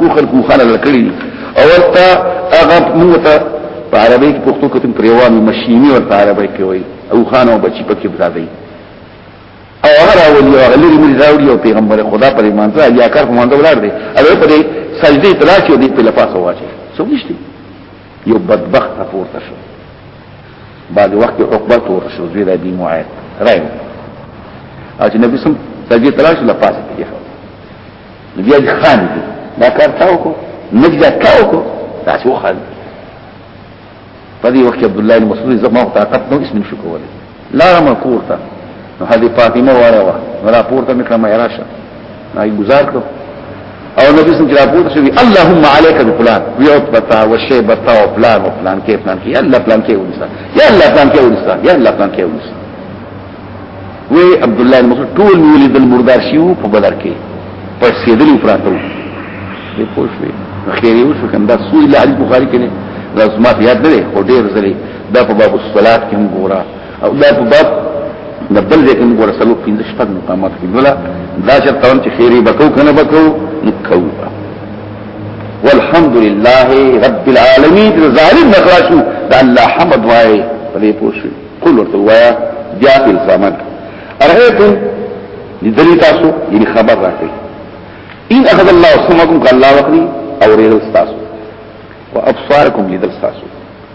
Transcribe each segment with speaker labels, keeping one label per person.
Speaker 1: کوخر کوخر لکړي او ورته هغه موږ ته په عربی کې پښتو کې تم پریوان ماشيني ورته عربی کې وای او خانو بچی پکې بزادای او هغه ولي هغه لري مې راوړي او پیغمبر خدا پر ایمان ته یا کار په مانده ولر دي او په دې سجدي تلاش دي په لفاظ واچي سو نشته یو بدبخت پورته شو بعد وخت عقبه تور شو زوی د ابي معاذ رايو او چې نبی سم تجي تلاش لا پاسه کې خو بیا دي خان دي دا کار تاو کو نجدا تاو کو دا شو خان په دې وخت عبد الله المسعود زما طاقت نو اسم شو کوله لارم کور ته نو هدي فاطمه واره وا ولا پور ته مکرمه راشه نای گزار کړو او نبی سم جرا پور شوی اللهم عليك بفلان ويعتبتا وشيبتا وفلان وفلان کې فلان کې الله فلان کې ونسا یا الله فلان کې ونسا یا الله فلان کې ونسا وی عبد الله المسعود ټول ویل د مردار شیو په بدر کې پر سیدلی پراتو دې پوښوي خیر یو څه کنده سوی له بخاری کې نه لازمات یاد نه دی خو ډیر زری دا په باب الصلات کې وګوره او دا په باب د بل ځای کې وګوره سلو پنځه شپږ مقامات کې ولا دا چې تاون چې خیری بکو کنه بکو نکو والحمد لله رب العالمین ظالم نخلاشو دا الله حمد وای په دې پوښي قل ورته وایا بیا په زمان ارهیتم لذلی تاسو یعنی خبر راکړي ان اخذ الله سمعكم قال الله وقري او ريدل تاسو وابصاركم لذل تاسو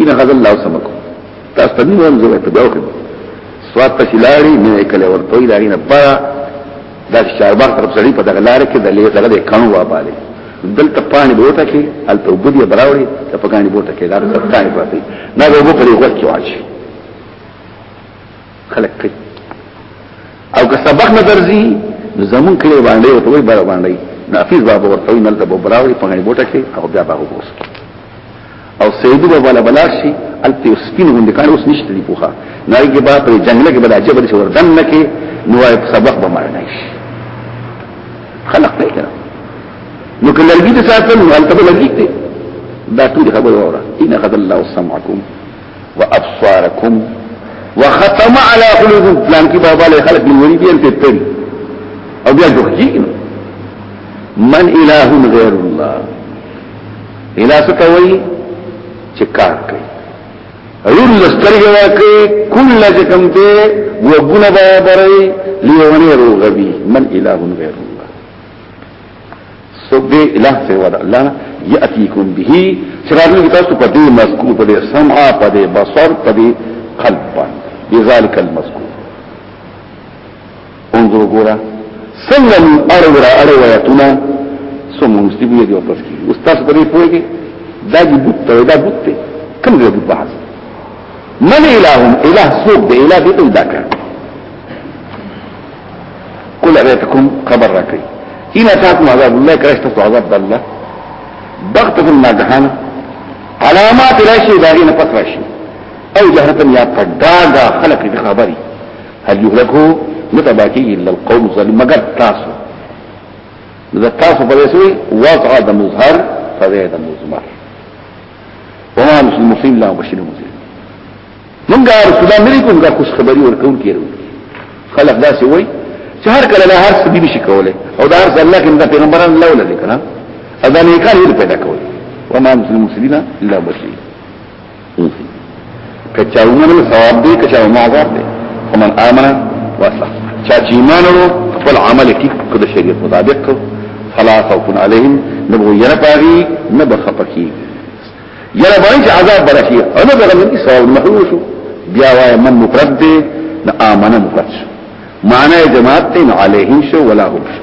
Speaker 1: ان هذا الله سبق تاسو ته نیو انځور ته دا وکړه سواد په شلاري نه کله ورته وی لاري نه پاره دا شاربار طرف سړي په دغه لار کې د لې دغه د کانو واپاله دلته پانی بوته کې الته وګدي براوري ته په کاني بوته کې دا ستاني پاتې نه به وو په یو وخت کې واچي خلک کوي او که سبق نه درځي زمون کلی باندې او ته وی بار باندې نافذ باب ورته وی نلته بو براوري په کاني بوته کې او بیا به وګوسه او سیدو به ولا بلار شي الته سپین غوندې کار اوس نشته دی پوخا نارګي با پر جنگله کې بلا جبل شي وردن نه کې نو سبق به مړنه شي خلق دی کړه نو کله لګي د ساتل نو الته به لګي ته دا ټول خبر وره ان قد الله سمعكم وابصاركم وختم على قلوبكم پلان کې بابا له خلق دی وری دی ته تل او بیا دوه کیږي من اله غیر الله اله څه کوي چې کار کوي رول لسترګې ورکړي کل چې کوم دی وګونه برابرې لیونه روغبي من اله غیر الله سو به اله څه ودا الله یاتیکم به شرارو کې تاسو په دې مذکور په دې سمع په دې بصر په دې قلب باندې ذالک المذکور انظر ګورا څنګه من اړو را اړو آیاتونه سو مونږتی به دی واپس کی استاد پرې پوهیږي دا دې بوت ته دا بوت ته کوم دې بوت بحث من اله اله سوق دې اله دې ته دا کړ کول آیاتکم خبر راکړي ان اتاکم عذاب الله کرشت تو عذاب الله بغت فی الناجحان علامات راشی داغین پس راشی او جهرتن یا پدادا خلق دی خبری هل يهلكو نتباكي إلا القوم الظالم مگر تاسو دا تاسو پر اسوي وضع د مظهر پر د مزمر وما نسل مصيب لا بشير مصيب منګه رسول الله ملي کوم دا خوش خبري ورکون کیرو خلق داسې وای چې هر کله له هر څه دي شي کوله او دا هر څه الله کې د پیغمبران الله ولا لیکره اذن یې کار پیدا کوي وما نسل مصيب لا بشير کچا ومنل ثواب دی کچا ومنل عذاب دی ومن آمن واصلح چا چې ایمان ورو خپل عمل کې کله شریعت مطابق کو فلا خوف عليهم نبو یره باغي نبو خپکی یره باغي چې عذاب برشي او نبو غلن کې ثواب محروم شو بیا وای من مفرد دی نه آمن مفرد شو معنی جماعت تین علیهم شو ولا هم شو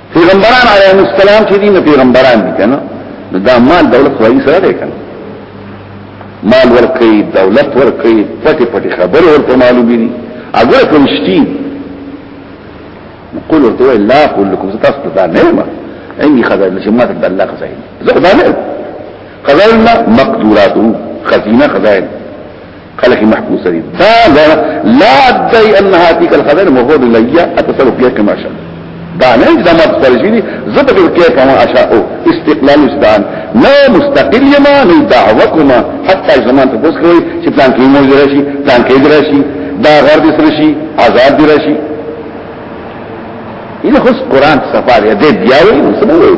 Speaker 1: پیغمبران علیهم السلام چې دي نه پیغمبران دي کنه دا مال دولت خو یې سره دی کنه مال ورکړي دولت ورکړي پټي پټي خبر ورته معلومي دي هغه کومشتي نقول ورته لا اقول لكم تاسو دا نعمه اني خزائن چې ما ته الله خزائن زه خدای نه خزائن مقدورات خزینه خزائن خلق محبوس دي دا دا لا ادعي ان هاتيك الخبر مفروض ليا اتصرف بها كما شاء دا نه زمات فرشي دي زبر كيف ما اشاء استقلال استعان لا مستقل ما نه دعوكما حتى زمان تبوس کوي چې پلان کې مو درشي پلان کې درشي دا غرض سرشي آزاد درشي اله خص قران سفر دې بیا وي نو سموي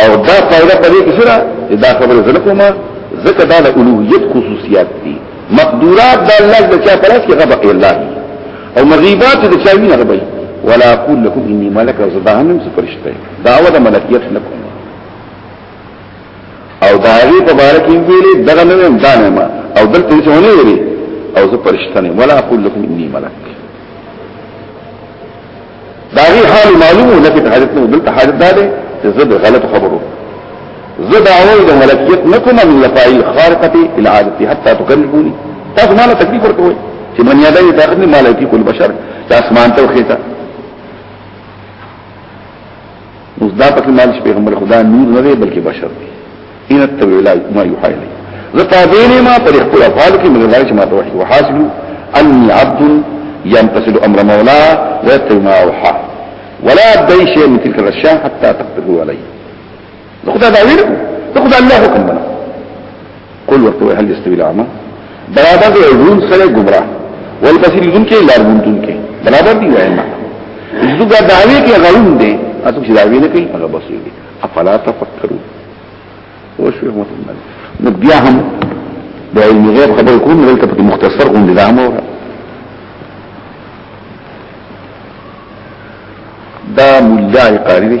Speaker 1: او دا فائدہ پدې کې سره دا خبره زنه کومه ځکه دا د اولوہیت خصوصیات دي مقدورات د الله د چا پلاس کې غبق الله او مغیبات د چا وینه غبي ولا اقول لكم اني ملك زبانم سفرشته دعوه د ملکیت لكم او داغي په بار کې ویلې دغه نه دانه ما او دلته څه ونه ویلې او زه پرشتنه ولا اقول لكم اني ملك دا غي حال معلومه نه کیته حاجت نه دلته حاجت ده چې زه د غلط خبرو زه دا اول د ملکیت نکوم من لفائل خارقه العادت حتى تكلموني تاسو مال تکلیف ورکوي چې بنی ادم ته خدمت مالکی کول بشر چې اسمان ته وخیته اوس دا پکې مال چې پیغمبر خدا نور نه دی بلکې بشر دی ان تبع لا ما يوحى لي زتابين ما پر خپل افعال کې من الله چې ما توحي وحاصل اني عبد يمتثل امر مولا ويتبع ما اوحى ولا ادعي شيء من تلك الاشياء حتى تقدره علي خدا دا ویل خدا الله حکم بنا قل ورته وای هل یستوی العمى برابر دی ړوند سره گمراه والبصیر دن کې لارون دن کې برابر دی وای ما زګا داوی کې غلون دی تاسو چې داوی نه کوي هغه بصیر دی افلا تفکرون وشو هم نو بیا هم د علم غیب خبر کوم دلته په مختصر غون دي دامو دا مدعی قاری دی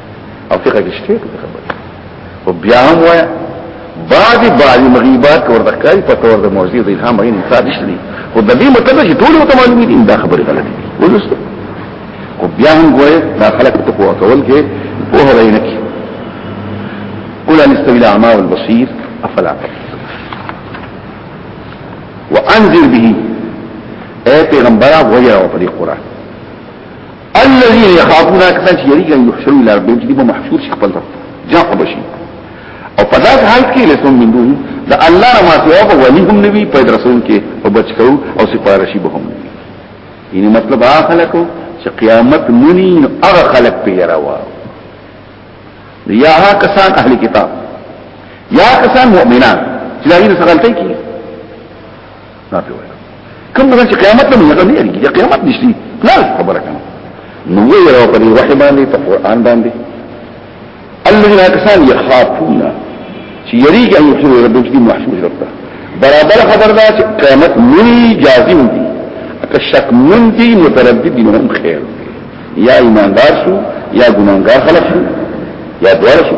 Speaker 1: او فقه کې شته خبره او بیا هم وای بعضی بعضی مغیبات ورته کوي په تور د موضوع د الهام غي انصاف شته خو د دې مطلب چې ټول ته معلومي دي دا خبره غلطه دي ولسته او بیا هم ګوره دا خلک ته قوت ول کې په هره نه کې قل ان استوي الاعمى والبصير افلا وانذر به اي پیغمبر غویا په دې قران الذين يخافون اكثر يريغا يحشروا الى ربهم جديد محشور شي خپل رب جاء بشي او په داس حال کې لسم من دون دا الله ما سوا په ولي هم نبي په رسول کې او بچو او سفارشي به هم یعنی مطلب هغه خلکو چې قیامت منی نو هغه خلک په یراوا یا هغه کسان اهل کتاب یا کسان مؤمنان چې دا یې سره غلطي کوي دا په وایي کوم ځای چې قیامت نه نه لري چې قیامت نشته لا خبره کنه نو یې راو په دې وحی باندې په قران باندې الذين كسان يخافون چې یریږي ان یو رب دې محشور رب برابر خبر دا چې قیامت مری جازم دي که شک من دي متردد دي هم خیر یا ایماندار شو یا ګناګار خلک شو یا دوار شو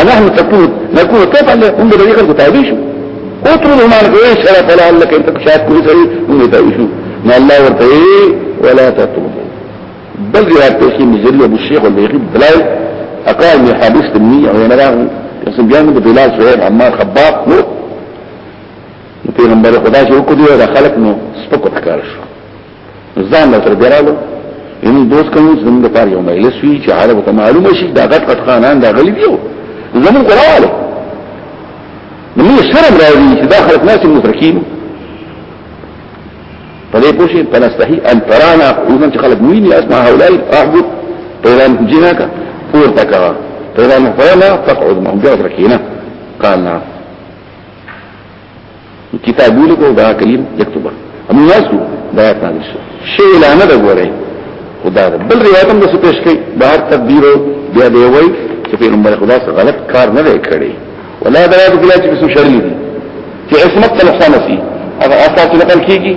Speaker 1: انحن تكون نكون كيف ان هم بدي خلق تابيش اترد ما نقول شرف ولا قال لك انت شاهد كل سري هم تابيشو ما الله ورته ولا تطرد بل روايات تشي مزل ابو الشيخ والبيقي بلاي اقال من حديث تمني او انا راغ يسم جامد بلال سهيل عمار خباب نو پیغمبر خدا چې وکړي او خلق نو سپکو ښکار شو ځان له تر بیرالو یعنی دوست کوم چې موږ لپاره یو مجلس وی چې عربو ته معلومه شي دا غټ غټ خانان دا غلی دیو زمون قراله نو موږ شرم راوړي چې دا خلک ناس موږ ترکینو په دې پوښي په نستحي ان ترانا وزن چې خلک مين اسمع هؤلاء اعبد پیران جناکا پور تکا پیران فلا تقعد معهم جاء ترکینا قال نعم کتاب ولیکو دا کریم یكتبه امو ناسو دا آیت نازل شو شی لانه دا گوره خدا دا بل روایت هم دسو پیش کئی بہر تدبیرو بیا دیوائی چه پیغمبر خدا سا غلط کار نده کڑی ولا دا آیت کلا چه کسو شرلی دی چه عصمت تا نقصان اسی اگر آتا چه نقل کی گی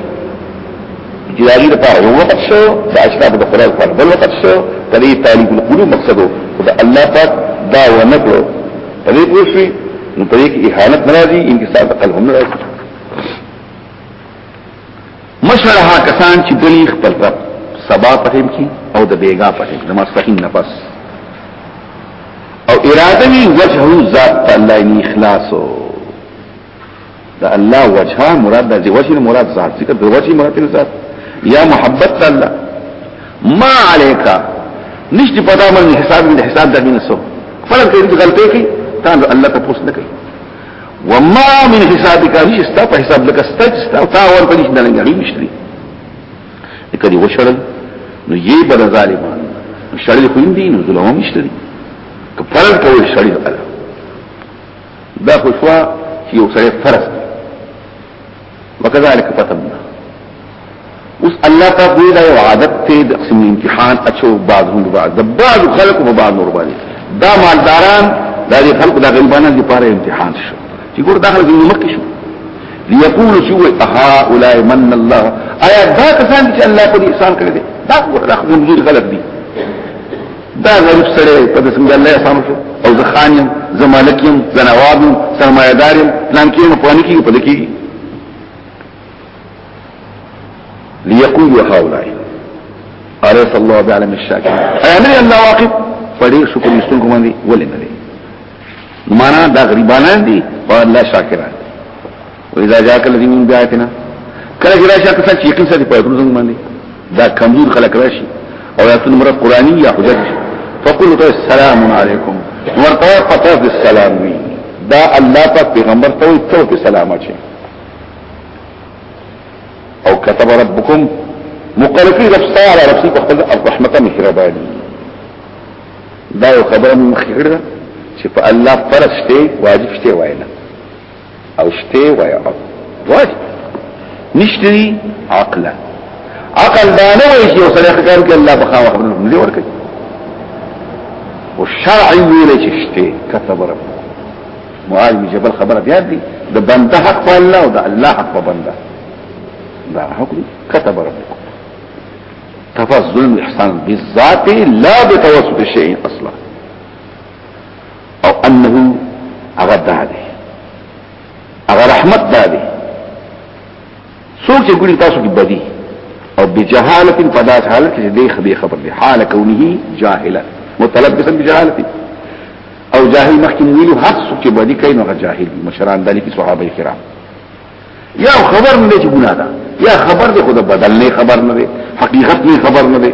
Speaker 1: جلالی دا پار یو وقت شو دا اشتاب دا قرآن پار بل وقت شو تلی تالیب القلوب مقصدو خدا اللہ پاک دا ونکلو په دې پوښي نو په دې کې اهانت ناراضي انکسار د قلب هم ناراضي مشرها کسان چې بلی خپل رب سبا پټیم کی او د بیګا پټیم د ماسپخین نفس او اراده وی وجهو ذات الله اخلاصو دا الله وجهه مراد د وجه مراد ذات ذکر د وجه مراد ذات یا محبت الله ما عليك نشتی پتا من حساب من حساب د من سو فلن ته دې غلطي کی تا الله ته پوس نه کوي وما من حسابك نشتا په حساب لك استجستا او تا ور پدې نه لنګړي نشتري کدی وشړل نو یې بل ظالمان شړل خوندې نو ظلم نشتري کفر کوي شړل الله دا خو شوا چې یو سره فرض دی وکذالک فتننا اوس الله تعالی دوی دا یو عادت ته د قسم امتحان اچو بعض هم بعض د بعض خلق په بعض نور باندې دا مالداران دا دي خلق دا غریبانان دي پاره امتحان شو چې ګور داخله دې مکه شو ليقول شو اها اولای من الله آیا دا کسان چې الله په احسان کړی دا ګور داخله دې خلق دي دا غریب سره په دې څنګه الله سم شو او زه خان يم زه مالک يم زه نواب يم سرمایه دار يم پلان کې نه پوهنه کې په دې کې ليقولوا هؤلاء أليس الله بعلم الشاكرين أيامر الله واقف فدير شكر يستنكم عندي ولي ندي معنا دا غريبانان دي والله شاكران و اذا جاءك الذين من بآياتنا کله چې راشي کسان چې یقین سره پاتون زموږ باندې دا کمزور خلک راشي او یاتون مراد قرآنی یا حجت فقل تو السلام علیکم ورته پتاس السلام وی دا الله پاک پیغمبر ته وی تو په سلام اچي او كتب ربكم مقلقي رب سال رب سي خپل الرحمت مهرباني دا یو خبره مخکړه چې په الله فرض شته واجب شته وایله او شته وای وای نشته دي عقل عقل دا نه وای چې سره ښکار کې الله بخا وخت نه دی ورکړي او شرع ویل چې شته كتب رب معاذ بن جبل خبره بیا دي د بنده حق په الله او د الله حق په بنده دا حق دي كتب رب تفضل الاحسان بالذات لا بتوسط شيء اصلا او انه هغه دا دی هغه رحمت دا دی څوک چې ګوري تاسو کې بدی او بجهالت فداس حالت چې دی خبي خبر دی حال کونه جاهلا متلبسا بجهالت او جاهل مخکې ویلو هر څوک چې بدی کوي نو جاهل مشران دالي کې صحابه کرام یا خبر نه چې ګناه ده یا خبر دی خو د بدل نه خبر نه دی حقیقت نه خبر نه دی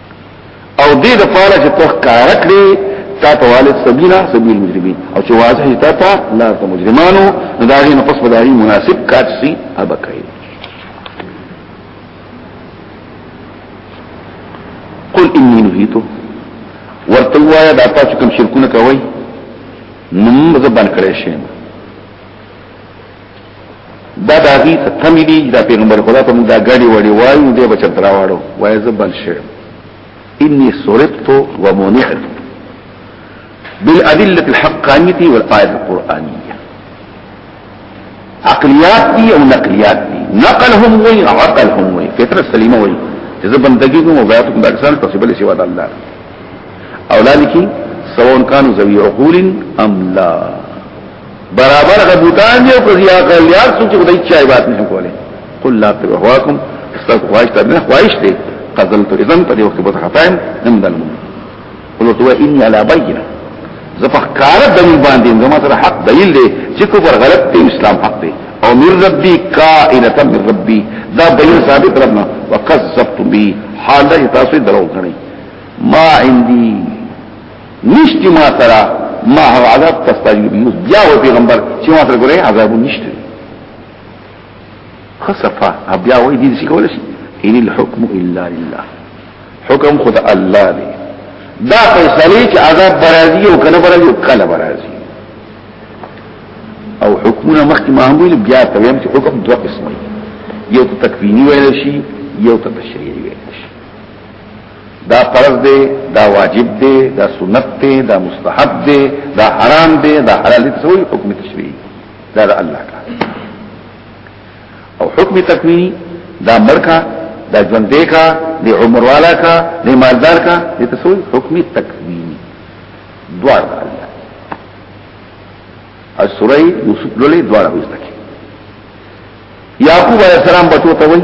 Speaker 1: او دې د پاره چې ته کار کړې تا ته والد سبیلا سبیل مجرمین او چې واضح تا ته لا ته مجرمانو نو دا غي نه پس بداري مناسب کار سي ابا کوي قل اني نهيت ورته وایا دا تاسو کوم شرکونه کوي نو زبان کړی شي دا د هغه ته کمی دی دا پیغمبر خدا ته موږ دا غړي وړي وایو دی بچ تراوړو وای زبل شي اني سرقت ومنعت بالادله الحقانيه والايات القرانيه عقليات دي او نقليات دي نقل هم وي عقل هم وي فطره سليمه وي اذا بندگی کوم او بیات کوم د اکثر په سبل سیوا د الله اولاد کی سواء كانوا ذوي عقول ام لا برابر غبوتان دی او قضیا غلیات څو چې خدای چا عبادت نه کوله قل لا تبهواکم استغفر خواهش ته نه خواهش ته قتل ته اذن په دې وخت په خطایم هم دلم قل تو اني على بينه زفخ کار دلیل باندې زما سره حق دلیل دی چې کوفر غلط دی اسلام حق دی او من ربي قائلة من ربي دا دلیل ثابت ربنا وقذبت به حال دا تاسو درو غني ما عندي نشتی ما سره ما هغه عذاب تستاجر به یوز بیا و پیغمبر چې ما سره ګورې عذاب نشته خصفا بیا وای دي چې کول شي ان الحكم الا لله حکم خدا الله دی دا فیصله چې عذاب برازي او کنه برازي او کله برازي او حکمونه مخکې ما هم ویل بیا ته ویم چې حکم دوه قسمه یو تکوینی ویل شي یو تشریعي دا فرض دی دا واجب دی دا سنت دی دا مستحب دی دا حرام دی دا حلال دی څه حکم تشریعي دا د الله کا او حکم تکوینی دا مرکا دا ژوندې کا د عمر والا کا د مالدار کا د تسوی حکم تکوینی دوار دا الله او سوره یوسف لولې دوار هوځه کی یعقوب علیہ السلام بچو ته وایي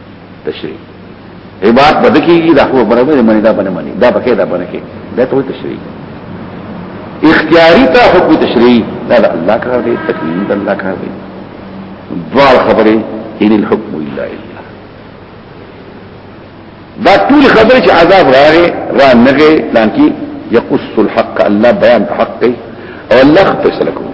Speaker 1: تشریح عبادت بده کیږي دا خو برابر نه مني دا باندې مني دا پکې دا باندې کې دا ته تشریح اختیاری تا حکم تشریح دا الله کار دی تکلیف د الله کار دی دوار خبره ان الحكم الا لله دا ټول خبره چې عذاب راغی را نغه لانکی یقص الحق الله بیان حق او الله فیصله کوي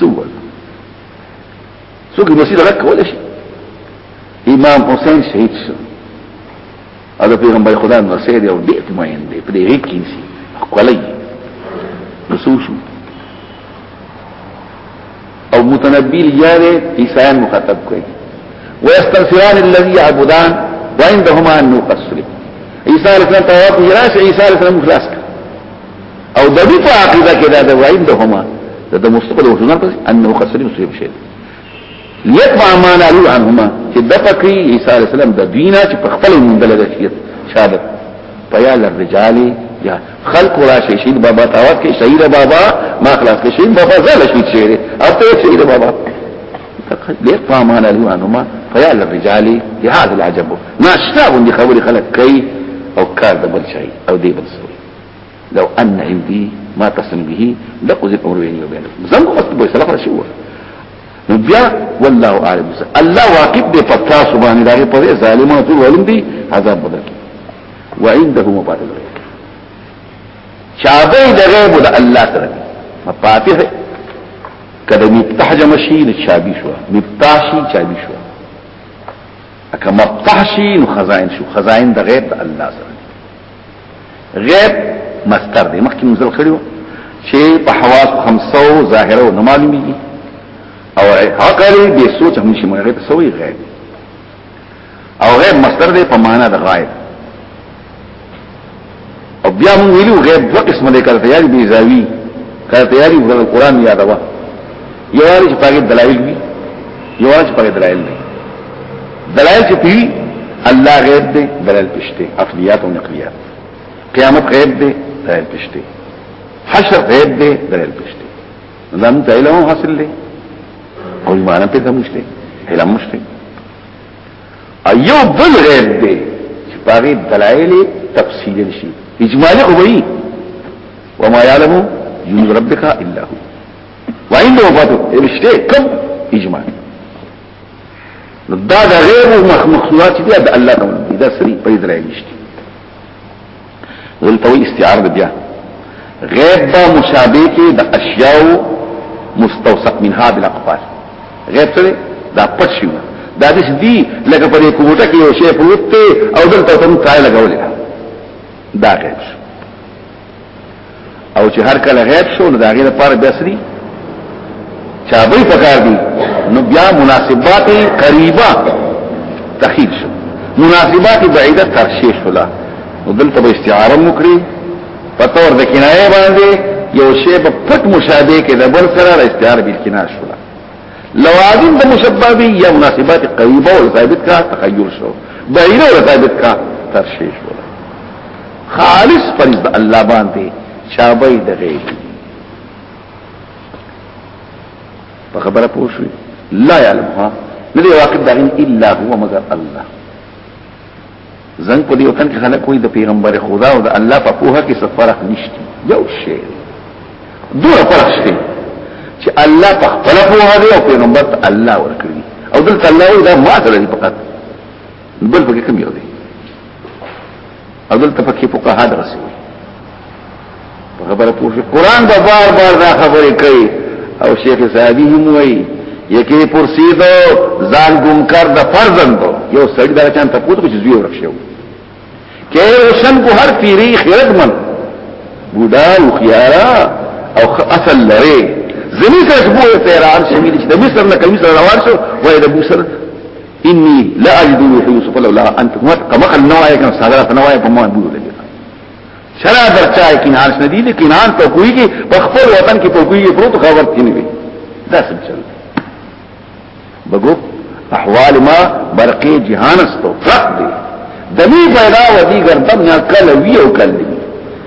Speaker 1: سوال څوک یې وسیله غږ کولی شي امام حسین شهید شو او د پیغمبر خدا نو سید او ډېر مهم دی په دې غږ کې سي خپلې نو څو شو او متنبی لجاره عیسایان مخاطب کوي ويستغفران الذي يعبدان وعندهما انه قصر عيسى عليه السلام تواب يراس عيسى عليه السلام خلاص او د دې په عقیده کې دا د وعید د هما د مستقبل او جنات انه خسرین سوی شي یتبع ما نالو عنهما چې د پکې عیسی علی السلام د دینه چې په خپل مندل د شیت شهادت پیا للرجال یا خلق را شي شهید بابا تاوت کې شهید بابا ما خلاص کې شهید بابا زال شهید شهید او ته شهید بابا یتبع ما نالو عنهما پیا للرجال لهذا العجب ناشتا غوندي خبري خلک کوي او کار د بل شي او دی بل سوي لو ان عندي ما قسم به لقضي الامر بيني وبينك زنګ مست به سلام شو نو بیا والله عالم الله واقف دی په تاسو باندې دغه په ظالمانو ټول ولوم دي عذاب بدل وعنده مفاتيح الغيب چابه د غیب د الله سره مفاتيح کله مفتاح جمع شي د چابي شو مفتاح شي چابي شو اکه مفتاح شي نو خزائن شو خزائن د غیب د الله سره غیب مستر دی مخکې منزل کړیو چې په حواس خمسو ظاهره او معلومیږي او عقل به سوچ هم شي مونږ ته سوې غیب او غیب مستر دی په معنا د غایب او بیا مونږ ویلو غیب دوه قسمه دی کله تیاری بي زاوی کله تیاری د قران یادوا یواري چې پاګه دلایل وي یواري چې پاګه دلایل نه دلائل چې پی الله غیب دی دلائل پشته عقلیات او نقلیات قیامت غیب دی دلائل پشته حشر غیب دی دلائل پشته لم تعلم حاصل دی او ایمان په دې مشته علم مشته ایو بل غیب دی چې پاره دلائل تفصیل شي اجمالی خو وایي وما يعلم جنود ربك الا هو وعنده وفاته اشتي كم اجمالی نو دا د غیر مخلوقات دي د الله نوم دي دا سری په درې نشته دلته وی استعاره بیا غیب با مشابه کې د اشیاء مستوثق منها بالاقوال غیب څه دا پټ شي دا د دې لکه په کوټه کې یو شی پروت او دلته تم تای لګولې دا غیب شو او چې هر کله غیب شو نو دا غیر لپاره بیا سری چابې پکار دي نو بیا مناسبات قریبه تخیل شو مناسبات بعیده ترشیح شولا نو دلته به استعاره مو کړی پته ور د کنایه باندې یو شی په پټ مشابه کې د بل سره د استعاره بل کنایه شولا لوازم د مشبه به یا مناسبات قریبه او ثابت کا تخیل شو بعیده او ثابت کا ترشیح شولا خالص پرز د الله باندې چابه د غیب په خبره پوه شو لا يعلمها ندی واقع دغین الا هو مگر الله زنګ په دې وطن کې خلک کوئی د پیغمبر خدا او د الله په پوهه کې څه فرق نشته یو شی دوه فرق شته چې الله په خپل پوهه دی او پیغمبر ته الله ورکړي او دلته الله دا ما ته لري فقط بل پکې کوم یو دی اول ته پکې په قهاد رسوي خبره پوښي قران دا بار بار دا خبره کوي او شیخ صاحب هم وایي یکی پرسیدو ځان ګم کر د فرزندو یو سړی دا چان ته پوښتنه کوي زوی ورښیو کې روشن کو هر پیری خیرت من بوډا او خيارا او اصل لري زمي سره بو تهران شمیر چې د مصر نه کوي روان شو وای د مصر اني لا اجد روح يوسف لولا انت مت كما قال نوايا كان ساغرا نوايا په ما دور لګي شرع درچا کې نه اس ندي دي کینان ته کوی کې په خپل وطن کې په کوی پروت خبر کې نه وي دا سم چل بګو احوال ما برقي جهان استو فقط دي دمی پیدا ودی گردم یا کلوی او کلوی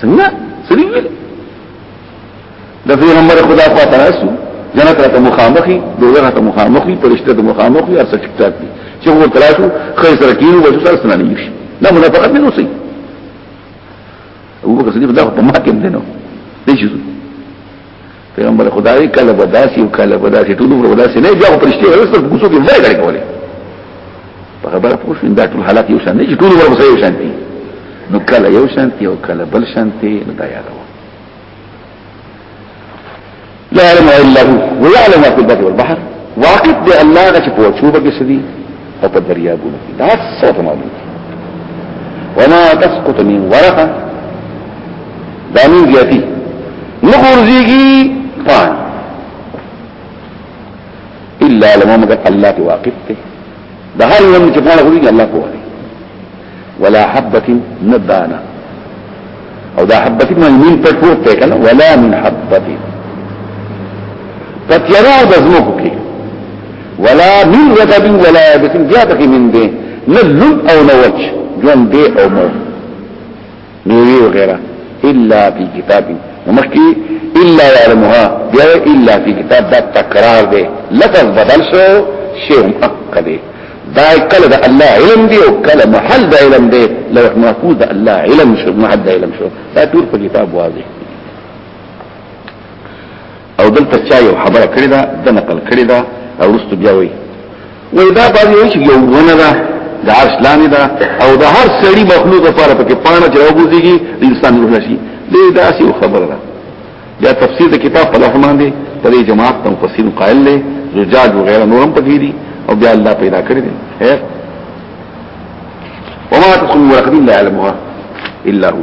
Speaker 1: څنګه سری ویل د پیغمبر خدا په تاسو جنت راته مخامخي دوزخ راته مخامخي پرشته ته مخامخي ارسه ټیک ټاک دي چې هو تراشو خیر سره کینو وځو سره سره نه شي دا منافقت نه نوسي ابو بکر صدیق دا په ما کې نه نو دي چې پیغمبر خدای کله بداسي او کله بداسي ټول عمر بداسي نه بیا په رښتیا ورسره کوڅو کې ځای غړي کولې په خبره پوه شو دا ټول حالات یو شان دي ټول عمر به یو شان دي نو کله یو شان دي او کله بل شان دي نو دا یاد و لا علم الا هو ويعلم ما في البر والبحر واقف دي الله غش په وچوبه کې سدي او په دریابونو کې دا څه ته معلوم وما تسقط من ورقه دا من زیاتی نغرزیگی پان الا لما مگر اللہ کی واقف تے دا هر یوم چې پاڼه غوږي الله کوه ولا حبه ندانا او دا حبه ما من پټ پروت دی کنه ولا من حبه پتیرو د زمکو کې ولا من رطب ولا يابس بیا تکي من دی نه لون او نه وچ ژوند دی او مو میوی وغیرہ الا فی کتاب مخکی الا یعلمها بیا الا فی کتاب دا تکرار دے لفظ بدل شو شیء مؤقت دے دا کله دا الله علم دی او کله محل دا علم دی لوح محفوظ دا الله علم شو محل دا علم شو دا ټول په کتاب واضح او دلته چا یو خبره کړی دا د نقل کړی دا او رستو بیا وی وی دا باندې وی چې یو ونه دا د عرش لاندې دا او د هر سړي مخلوق لپاره پکې پانه چې راوځيږي د انسان روح نشي دې دا سی خبره ده بیا تفسیر د کتاب په لحظه باندې په دې جماعت تم تفسیر قائل له زجاج وغيرها نورم پکې دي او بیا الله پیدا کړی دی خیر وما تكون ورقه لا يعلمها الا هو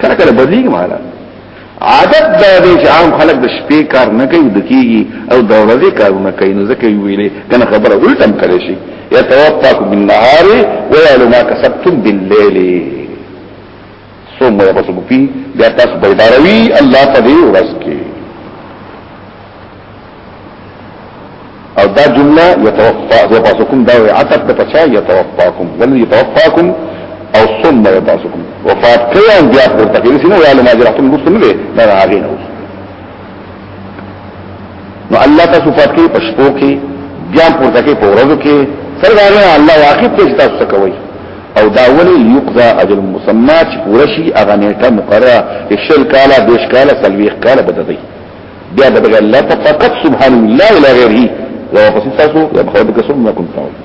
Speaker 1: کله کله بدلیږي مالا عادت دا دی چې عام خلک د شپې کار نه کوي د کیږي او د ورځې کارونه کوي نو ځکه ویلې کنه خبره الټم کړي شي یا توفاکم بالنهار و یعلم ما کسبتم بالليل ثم يبصم فيه بیا تاسو بيداروي الله په دې ورځ کې او دا جمله يتوفى يبعثكم دا عتب ته پچا يتوفاكم ول يتوفاكم او ثم يبعثكم وفات کیا بیا پر تکلیف سینه ویل ما جرحتم ګوت نه وی دا هغه نه اوس نو الله تاسو فات کې پښپو کې بیا پر تکلیف په ورځو کې څنګه الله واقع ته تاسو کوي او دا ولی یقضا اجل مسمى چې پوره شي اغه نیټه مقرره 20 کاله 20 کاله 30 کاله بددي بیا د بغیر الله فقط سبحان الله ولا غیره لو پسې تاسو یا خو د قسم ما كنت تعمل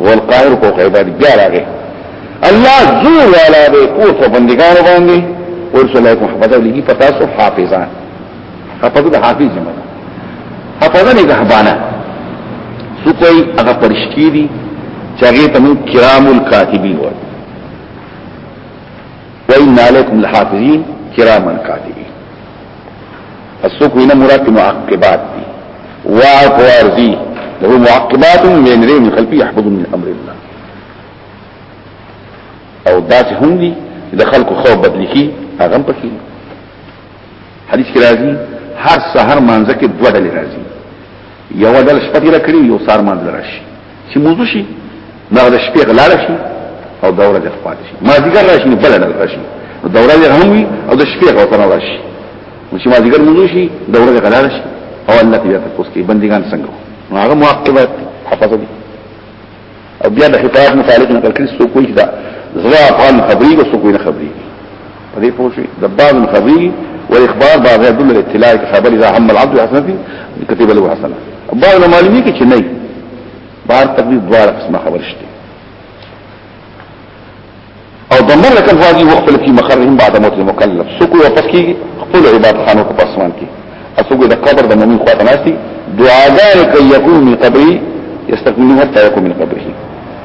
Speaker 1: والقاهر فوق عباد بیا راغی الله زور والا به کو ته بندګانو باندې ورسول الله محمد علیه پتا سو حافظان حافظ د حافظ جمع حافظ نه غهبانه سو کوئی هغه پرشتي دي چې هغه ته من کرام الکاتبین وایي وإن عليكم لحافظين كراما كاتبين اسوک وینا مراد معقبات دي وارف وارزي له معقبات من ريم خلفي يحفظ من امر الله او داسې هم دي د خلکو خو بدل کی هغه پکې حدیث کې راځي هر سحر مانځه کې دوه ډلې راځي یو ډل شپه تیر کړی یو سار مانځ راشي چې موضوع شي نو د شپې غلاله شي او دوره د خپل شي ما دیګر راشي نه بل نه راشي دوره یې هم وي او د شپې غوته نه راشي نو چې ما دیګر موضوع شي دوره د غلاله شي او الله دې تاسو کې بندګان څنګه نو هغه مواقبات حفظ دي او بیا د حکایت متعلق نقل کړي سو کوی دا زړه افغان خبري او سو کوی نه خبري په دې پوه شي د بعض مخزي او اخبار بعض يدل الاطلاع خبر اذا هم العبد حسنتي كتب له حسنه بعض معلومي کې چې نه بار تقدیر دوار قسمه خبر شته او دمر لك الفاضي وقبل في مقرهم بعد موت المكلف سكو وپس کی خپل عبادت خانو په پسمان کې اسوګو د قبر د مؤمن خواته ناسي دعاګانې کوي يقوم من قبري يستقبلون حتى يقوم من قبره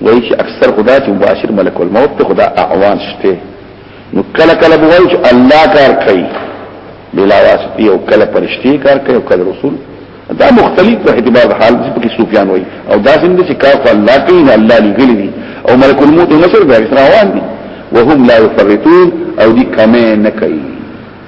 Speaker 1: وای چې اکثر خدا چې مباشر ملک الموت ته خدا اعوان شته نو کله کله وای چې الله کار کوي بلا واسطه او کله پرشتي کار کوي او کله رسول دا مختلف په اعتبار حال چې په صوفیان وای او دا څنګه چې کار په الله کوي نه الله لګلی دي او ملک الموت نشر به روان دي وهم لا يفرطون او دي کمه نه کوي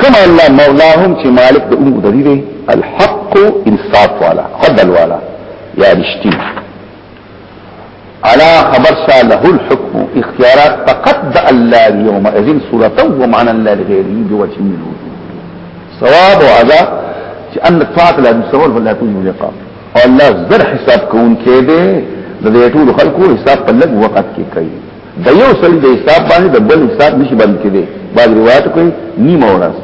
Speaker 1: کما الله مولاهم چې مالک د امور د دې الحق انصاف والا عدل والا یا رشتي على خبر شاء له الحكم اختيارات فقط د الله يوم اذن صورته ومعنى الله لغيره بوجه من الوجوه ثواب وعذاب چې ان طاعت لا تصور ولا توجب لقاء او الله زر حساب کوون کې دې د دې ټول خلکو حساب په لږ وخت کې کوي د یو سړي د حساب باندې د بل حساب نشي بند کېدی بعض روایت کوي نیمه ورځ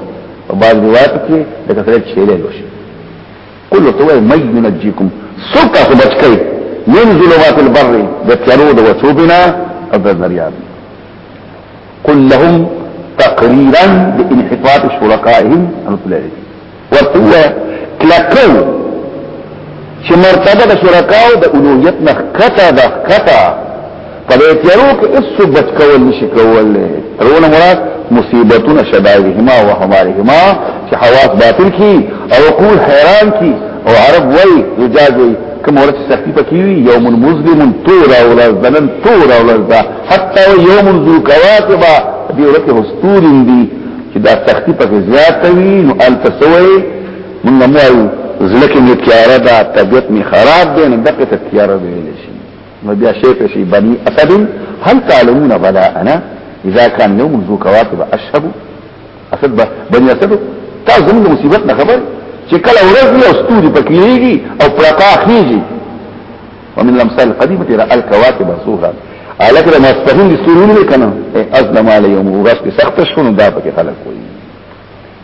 Speaker 1: او بعض روایت کې د کثرت شیلې لوشي کله ته وای مې نجیکم څوک تاسو بچ کړئ من ظلمات البر د تیارو د وسوبنا او د دریاب قل لهم تقريرا بانحطاط شركائهم المتلعبين ورته وایي کلکو چې مرتبه د شرکاو د اولویت نه کته ده کته په دې تیرو کې هیڅ بچ کول نشي کولای رونه مراد مصیبتونه شدایهما او همارهما چې حواس باطل کی او عقول حیران کی او عرب وای زجاج وای کوم ورته سختی پکې وي یوم مظلم طور او لزنن طور او لزا حتی یوم ذو کواکبا دې ورته هستور دي چې دا تختی پکې زیات وي نو التسوي موږ مو وایو زلکه می تیاره ده طبیعت می خراب دی نو دغه ته تیاره ویل شي نو بیا شی په شی بني اسد هل تعلمون بلا انا اذا كان يوم ذو كواكب اشهب اسد بني اسد تا زموږ مصیبت نه خبر چې کله ورځ او ستوري پکېږي او پرکا خيږي ومن الامثال القديمه را الكواكب الصغرى الکه ما استهون دي سرونه نه کنه ازلم علی یوم ورځ کې سخت شونه دا پکې خلک وایي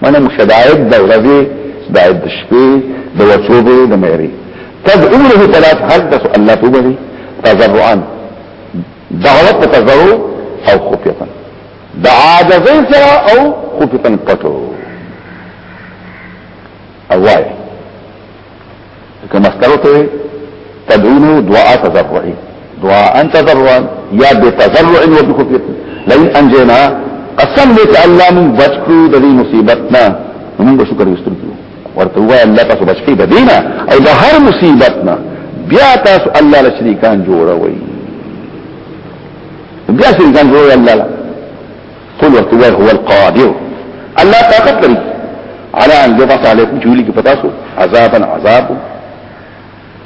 Speaker 1: منه مشدایت د ورځې د عید شپې د وچوبې د مېری تدعوه ثلاث حدث الله توبه تضرعا دعوت تضرع او خفیتا د عاجزۍ سره او خفیتا پټو اوای که مستر ته تدعونه دعاء تضرع دعاء ان تضرع یا بتضرع وبخفیت لئن انجینا قسم دې ته الله مون بچو د دې مصیبت نه مون به شکر وستر کیو ورته وای الله تاسو بچی د دینه او د هر مصیبت نه بیا تاسو الله له شریکان جوړوي بیا شریکان جوړوي الله له قل ورته وای هو القادر الله طاقت لري على ان يبعث عليكم جولي کې پتا سو عذابا عذاب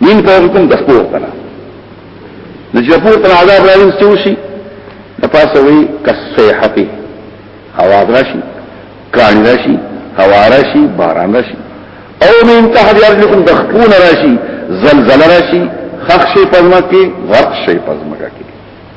Speaker 1: من فوقكم دخپور تنا نجفور تنا عذاب راځي چې وشي د پاسه وي کسيحته اواز راشي کانی راشي هوا راشي باران راشي او من تحت ارجلكم دخپون راشي زلزله راشي خخ شي پزما کې غرق شي پزما کې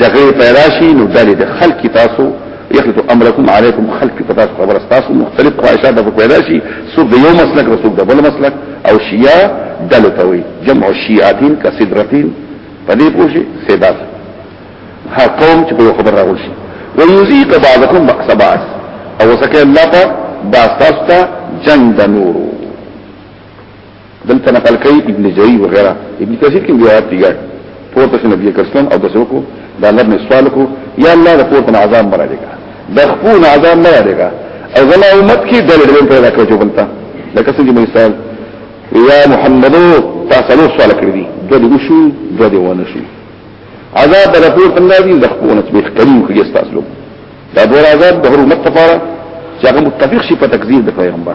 Speaker 1: جګړه پیدا شي نو ډلې د خلک تاسو یخلط امرکم علیکم خلق تاسو خبر تاسو مختلف خواهشات د پیدا شي سو د یو مسلک رسول د بل مسلک او شیعه دلو توي جمع شیعاتین کسدرتین پدې پوښي سیدا هر قوم چې په خبر راغلی شي ويذيق بعضكم بأس بعض او سکه الله په باستاستا جنگ د نورو دلته نقل کوي ابن جرير وغيرها ابن كثير کې روایت دی ګټ پورته چې نبی کرسلم او دسو کو دا الله نه سوال کو یا الله د پورته عذاب مرا دیګا د خپل عذاب مرا دیګا او زما امت کې د لړم پیدا کړو چې بنتا لکه څنګه مثال یا محمد تاسو له سوال کړی دی دوه دی وشو دوه دی ونه شو عذاب د پورته نه دی د خپل نه تبخ کړی خو یې تاسو دا دوه عذاب د هر امت لپاره چې هغه متفق شي په تکذیب د پیغمبر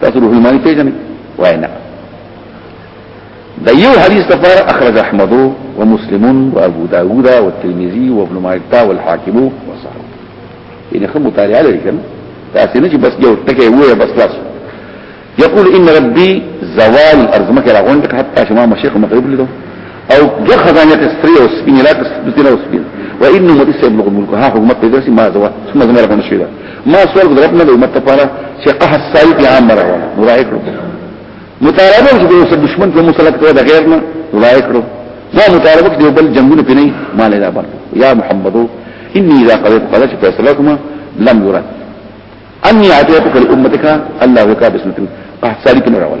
Speaker 1: تاسو روح المانی پیژنئ وای نه دا یو حدیث لپاره اخرج احمد و مسلم و ابو داوود و ترمذی و ابن ماجه و الحاکم و صحیح یعنی خو مطالعه لري کنه تاسو نه چې بس یو ټکی وای بس خلاص یقول ان ربي زوال ارض مکه راغونډه حتی شما مشیخ مغرب لیدو او دو خزانه تستری او سپین لا تستری او سپین و انه مدس ابن ملک ها حکومت په داسې ما زوا ثم زمره باندې شوی ما سوال د رب نه د امت لپاره چې قه سایت عام راو نو راي کړو مطالبه چې اوس دشمن په مسلط کړه د غیر نه راي کړو ما مطالبه چې بل جنگونه پني ما له دا بر یا محمدو انی اذا قضیت قضا چې فیصله کوم لم یرد انی اعطیتک لامتک الله وکا بسمتک قه سایت نه راول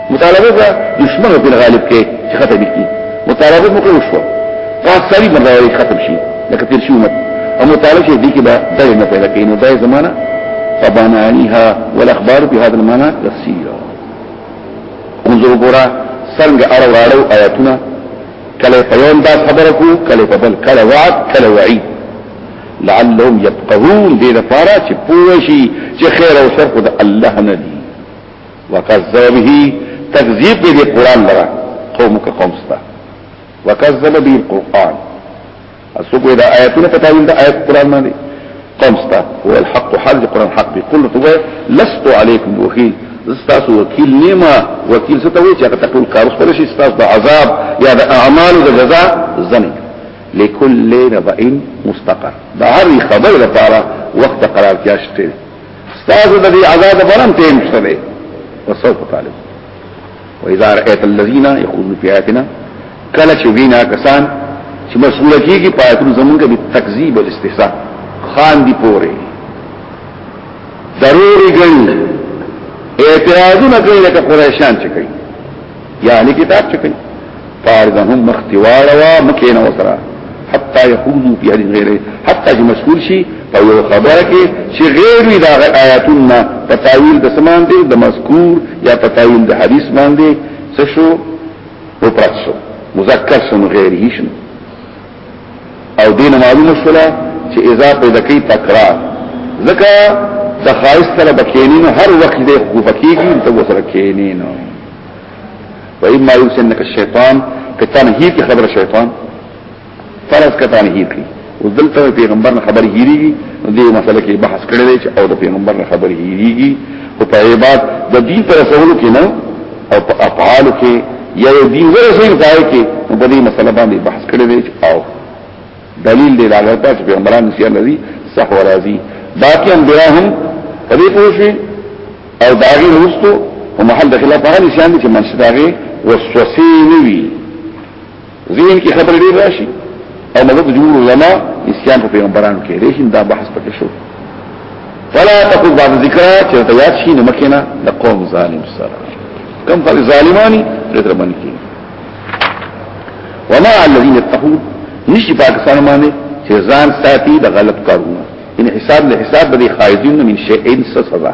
Speaker 1: مطالبه کا دشمن په غالب کې چې ختم کی مطالبه مو کوي شو خاص سری مرغاوي ختم شي لکه تیر شي امت او مطالبه شي دي کې به ځای نه پیدا کوي نو دای زمانہ فبان عليها والاخبار في هذا المعنى تفسيرا انظروا برا سرنګ اړه واړو آیاتونه کله په یوم دا خبره کو کله په بل کله وعد کله وعید لعلهم يفقهون دې لپاره چې پوه شي چې خیر او شر خو د الله نه دی وکذب به تکذیب به قرآن لرا قومک قوم ستا وکذب به القرآن اسوک دا آیتونه په تعویل دا آیت قرآن باندې قوم ستا هو الحق حال قرآن حق به قل تو لست علیکم وکیل ستاسو وکیل نیما وکیل ستاسو وی چې هغه ټول کار خپل شي ستاسو د عذاب یا د اعمال د جزاء زنه لكل نبأ مستقر دا هر خبر لپاره وخت قرار کیاشته ستاسو د دې عذاب لپاره هم ټیم شته دی وسو په طالب و اذا رايت الذين يخوضون في آياتنا کله چې وینا کسان چې مسؤل کیږي پاتون زمونږه به تکذیب او استهزاء خان دی پوره ضروري ګڼي اعتراضونه کوي لکه قریشان چې کوي یعنی کتاب چې کوي فارغهم مختوار وا مکه نه وسره حتا يقولوا في هذه غيره حتا چې مسؤول شي په یو خبره کې چې غیر دا آیاتونه په تعویل د سمان دي د مذکور یا په تعویل د حدیث باندې څه شو او پرڅو مذکر سم غیر هیڅ نه او دین معلومه شولا چې اذا پیدا کی تکرار ځکه د خایس سره بکینین هر وخت دې خو بکیږي ته وسره کینین و اما یوسنک الشیطان کتان هی کی خبر شیطان فرض کتان هی کی او دلته پیغمبر خبر هیریږي دې مسله کې بحث کړی چې او د پیغمبر خبر هیریږي خو په عباد د دین پر رسولو کې نه او په افعال کې یا د دین ورسول ځای کې په دې مسله باندې بحث کړی دی او دلیل دی لاغه ته چې پیغمبران نشي لري صح و راضي باقي هم دراهم په دې پوښي او داغي وروسته په محل د خلاف هغه نشان چې منشداغي وسوسه نه وي ذهن کې خبر ډیر راشي او مذهب جمهور علما اسلام په پیغمبرانو کې ریشن دا بحث پکې شو فلا تقل بعد ذکر چې ته یاد شي نو مکه نه د قوم ظالم سره کم خل ظالمانی رتر من کې وما الذين اتقوا نشي پاکستان باندې چې ځان ساتي د غلط کارونه ان حساب له حساب به خایذین من شیء سزا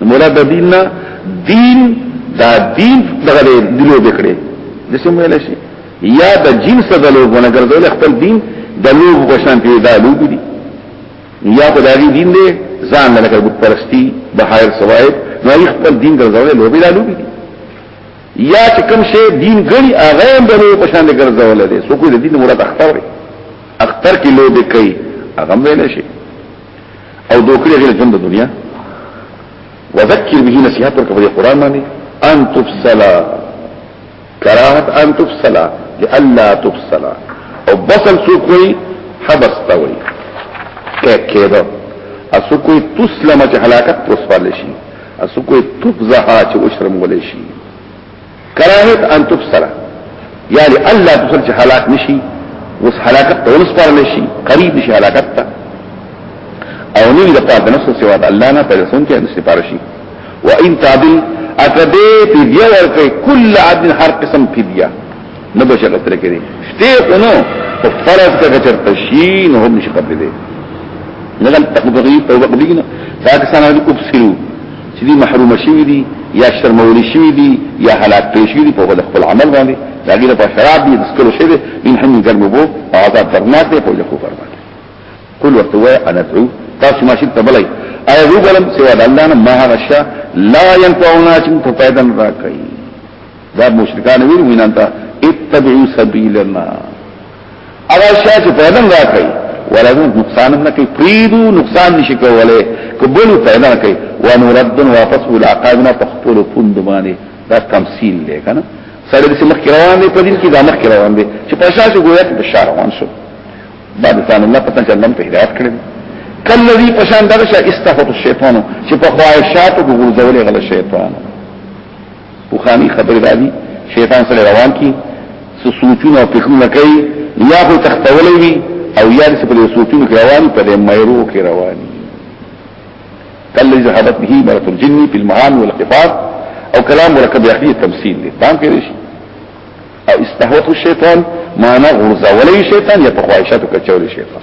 Speaker 1: مراد دین نه دین دا دین دغه دلو بکړي د سم ویل شي یا د جنس د لوګو نه ګرځول خپل دین د لوګو په شان دی دا لوګو دي یا خدای دین دی ځان نه لګر بت پرستی بهایر سوایب نو یې خپل دین ګرځول لوګو دا لوګو دي یا چې کوم شی دین غړي هغه هم د لوګو په شان دی ګرځول دي سو کوی د دین مراد اختر اختر کې لوګو کوي هغه ویل شي او دوکړي غیر ژوند د دنیا وذکر به نصیحت ورکړه په قرآن باندې ان تفصلا کراهت ان تفصلا لالا تفصلا او بصل څوک وي حبس تا وي کې کېدو اسو کوئی تسلمه چې هلاکت وسپارل شي اسو کوئی تفزها چې وشرم ولې شي کراهت ان تبصر یعنی الله تبصر چې هلاک نشي اوس هلاکت ته ونسپار نشي قریب نشي هلاکت ته او نه د پاره د نفس سوا د الله نه پیدا سون کې نسپار شي و ان تعدل اکدی پی بیا ورکی کل عدن هر قسم پی بیا نبو شا قتل کری شتی قنو خو فرض کا کچر تشین هم نشا قتل دی نگل تقبغی پر وقبیگی نا فاکسان آدی ابسرو چې دي محروم شوی دي یا شرمول شوی دي یا هلاک کړی شوی دي په خپل عمل باندې دا غیره په شراب دي دسکلو شوی من هم ګرم وو او عذاب درناک دی په لکو فرمان قل ورتوا انا ادعو تاسو ما شئت بلای اي روغلم سوا د الله نه ما هغه لا ينفعنا چې په پیدا نه راکړي دا مشرکان ویل وینان ته اتبعوا سبیلنا اغه شای چې پیدا راکړي ولازم نقصان نه کوي پریدو نقصان نشي کوله قبول پیدا کوي ونرد واپس الى عقابنا تخطل پوند باندې دا تمثيل دی کنه سره د مخ روان دی په دې کې دا مخ روان دی چې په شاشه ګویا کې بشار روان شو بعد ځان الله پتہ چې الله په هدایت کړی کله دې په شان دغه استهوت الشیطان چې په خواهشاتو ګورځولې غل شیطان پوخانی خبر دادی شیطان سره روان کی سو سوچونه او فکرونه کوي یا خو تختولې وي او یا چې په سوچونو کې روان په دې مېرو کې روان کله چې حضرت به مرت الجن په المهان والقفات او کلام مرکب یقین تمثيل دي تام کې شي او استهوت الشیطان معنا غرزولې شیطان یا په خواهشاتو کې چولې شیطان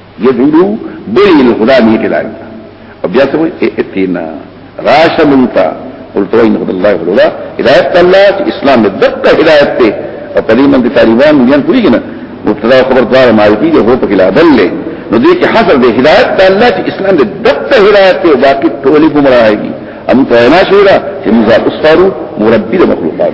Speaker 1: يدعو بلي الخدا نه کلای او بیا څه وي اتینا راشه مونتا قلت وين خد الله خدا هدايت الله اسلام دقه هدايت ته او په دې باندې طالبان یان کوي نه مبتدا خبر دار معرفي دی هو په کې لابل له نو دې کې حصر دې هدايت ته الله چې اسلام دې دقه هدايت ته باقي ټولې ګمراهي ام ته نه شوړه چې موږ اوس فارو مربي د مخلوقات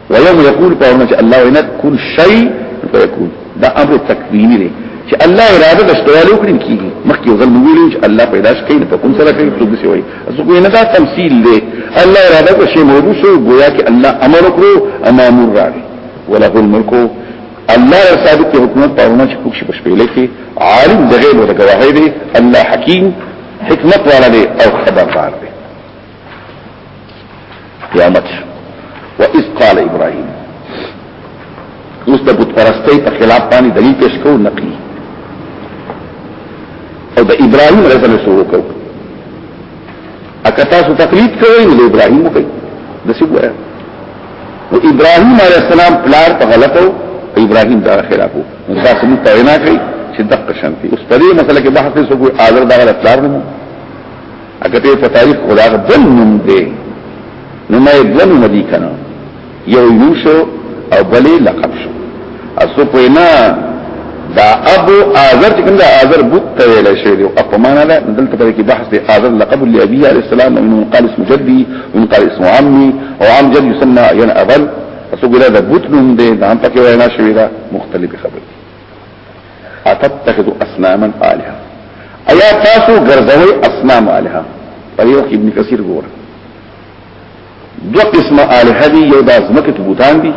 Speaker 1: ويوم يقول فهنا چې الله وینا کن شي فيكون دا امر تکوینی دی چې الله اراده د شتوالو کړی کیږي مخکې ځل ویلو چې الله پیدا شي نه پکون سره کوي څه څه وایي څه کوی نه دا تمثيل دی الله اراده کو شی موجود شو گویا کې الله امر کړو اما امر راغی وله الملک الله ثابت حکومت پرونه چې پوښي پښپېلې کې عالم د غیب او د گواهی دی الله حکیم حکمت والا دی او خبردار دی قیامت شو و اذ قال ابراهيم اوس د بت پرستۍ په خلاف باندې دلیل پیش کوو نقلی او د ابراهيم علیه السلام سره وکړو اکه تاسو تقلید کوئ نو ابراهيم وکړئ د څه وایي نو ابراهيم عليه السلام پلار په غلطو ابراهيم دا خلافو نو تاسو موږ ته وینا کوي چې دقه شانتي اوس په دې مسله کې بحث وکړو آزر دا غلط پلار نه اګه ته په تاریخ خدا غدن نوم دی نو ما یې دنو مدي کنه یو یوشو او بلې لقب شو اسو په نه دا ابو آذر چې کنده آذر بوت ته ویل شوی دی او په معنا ده دلته په کې بحث دی آذر لقب لی ابي عليه السلام من قال اسم جدي من قال اسم عمي او عم جدي يسمى يعني ابل اسو ګره دا بوت نوم دی دا هم پکې وینا شوی دا مختلفه خبره اتتخذ اصناما الها ایا تاسو ګرځوي اصنام الها په یو کې ابن کثیر ګور دو قسم الها دي یو د ازمکه بوتان دي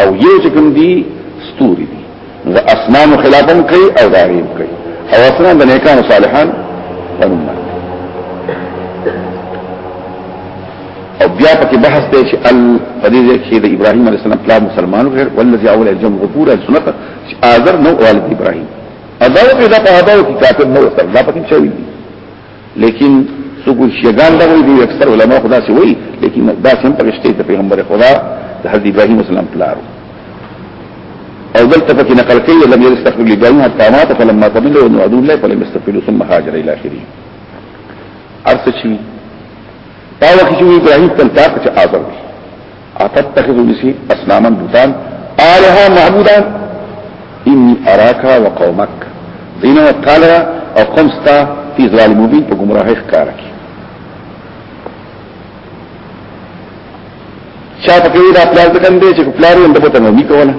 Speaker 1: او یو چې کوم دي ستوري دي د اصنام خلافم کوي او داریم کوي او اصنام د نیکانو صالحان ونمه او بیا پکې بحث دی چې ال فدیز کې د ابراهیم علی السلام پلان مسلمانو غیر ولذي اول الجم غفور السنه چې اذر نو والد ابراهیم اذر په دا په هدا کې کافر نو سره دا پکې شوی لیکن سګو شیګان دا وی دی اکثر علما خدا سي وی لیکن دا سم پرشته د پیغمبر خدا د حضرت ابراهیم اسلام پلارو او دلته پکې نقل کوي لم يستقبل ابراهيم حتى مات فلما قبل انه عدو الله فلم يستقبل ثم هاجر الى اخره ارسچوي دا وخت چې ابراهيم تل تا چې آزر دي اتتخذ بسي اسلاما بوتان آلها معبودان اني اراك وقومك زينو تعالى او قمستا في ظلال مبين په گمراهي ښکارک چا پکې دا پلان څنګه دی چې پلان یې اندبته نه کوله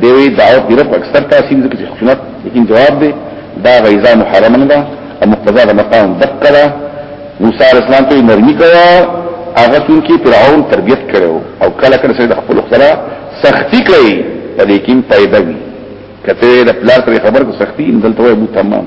Speaker 1: دی وی دعوت دی رب اکثر تاثیر ذکر چې خشونت لیکن جواب دی دا غیظه محرم نه ده او مقتضا د مقام دقه ده موسی علیہ السلام ته نرمي کوا هغه څنګه فرعون تربيت کړو او کله کله سره خپل خپل سختی کوي لیکن پیدا وی کته د پلار پر خبر کو سختی دلته وي تمام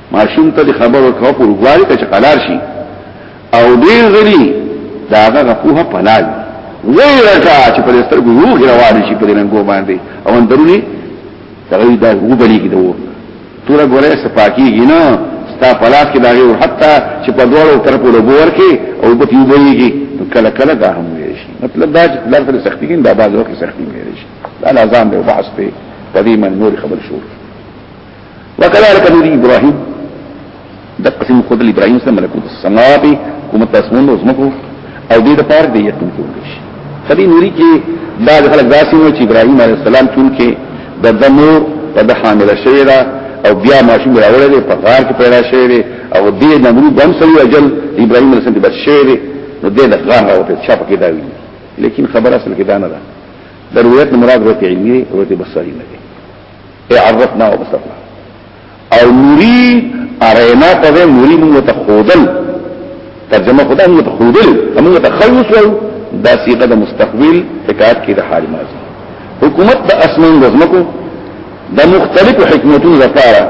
Speaker 1: ماشوم ته خبر ورکاو په وګواري ته چقلار شي او دې غري داغه غفوه پلال غیرتا چې په سترګو یو غروان شي په رنګو باندې او اندرونی تغوی دا وګړي کې دوه تور غره سپاکی نه ستا پلاس کې داغه او حتی چې په دوړو طرفو لګور کې او په یو بلیږي کله کله دا هم وي شي مطلب دا چې لږ تر سختي کې دا بعض وخت سختي وي شي دا لازم دی بحث په دې من نور خبر شو وكذلك نري ابراهيم دقه سم خدل ابراهيم سره ملکوت السماوات کومه تاسمون او زمکو او دې د پاره دې یتون کول شي خدي نوري کې دا د خلک داسې نو چې ابراهيم عليه السلام چون کې د دمور په د حامل شوی دا او بیا ماشوم راوړل دي په غار کې پیدا شوی دی او دې نمرود هم سوي اجل ابراهيم عليه السلام بچ شوی دی نو دې د غار راوته چا پکې دا وی لیکن خبره اصل کې دا نه ده ضرورت مراد وته علمي وته بصري نه عرف نه وبسر او نوری ارینا ته نوری موږ ته خودل ترجمه خدای موږ ته خودل موږ ته خیوس وو دا صيغه د مستقبل حکایت کې د حال ماضي حکومت د اسمان د زمکو د مختلفو حکمتونو لپاره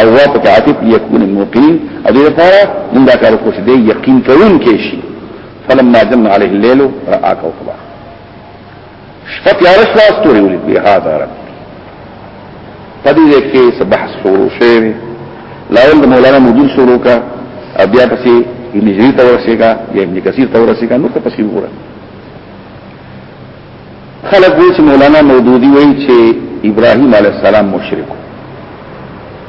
Speaker 1: او وقت عاطف يكون الموقنين او دې لپاره موږ دا کار کوو چې دې یقین کوون کې شي فلما جن عليه الليل راى كوكبا شپه تیار شو استوري ولید به هاذا رب پدې کې څه بحث شروع شوی لاول د مولانا مودود شروع کا بیا پسې ابن جرير ته ورسېګا یا ابن کثیر ته ورسېګا نو ته پسې وګوره خلک وایي چې مولانا مودودی وایي چې ابراهيم عليه السلام مشرک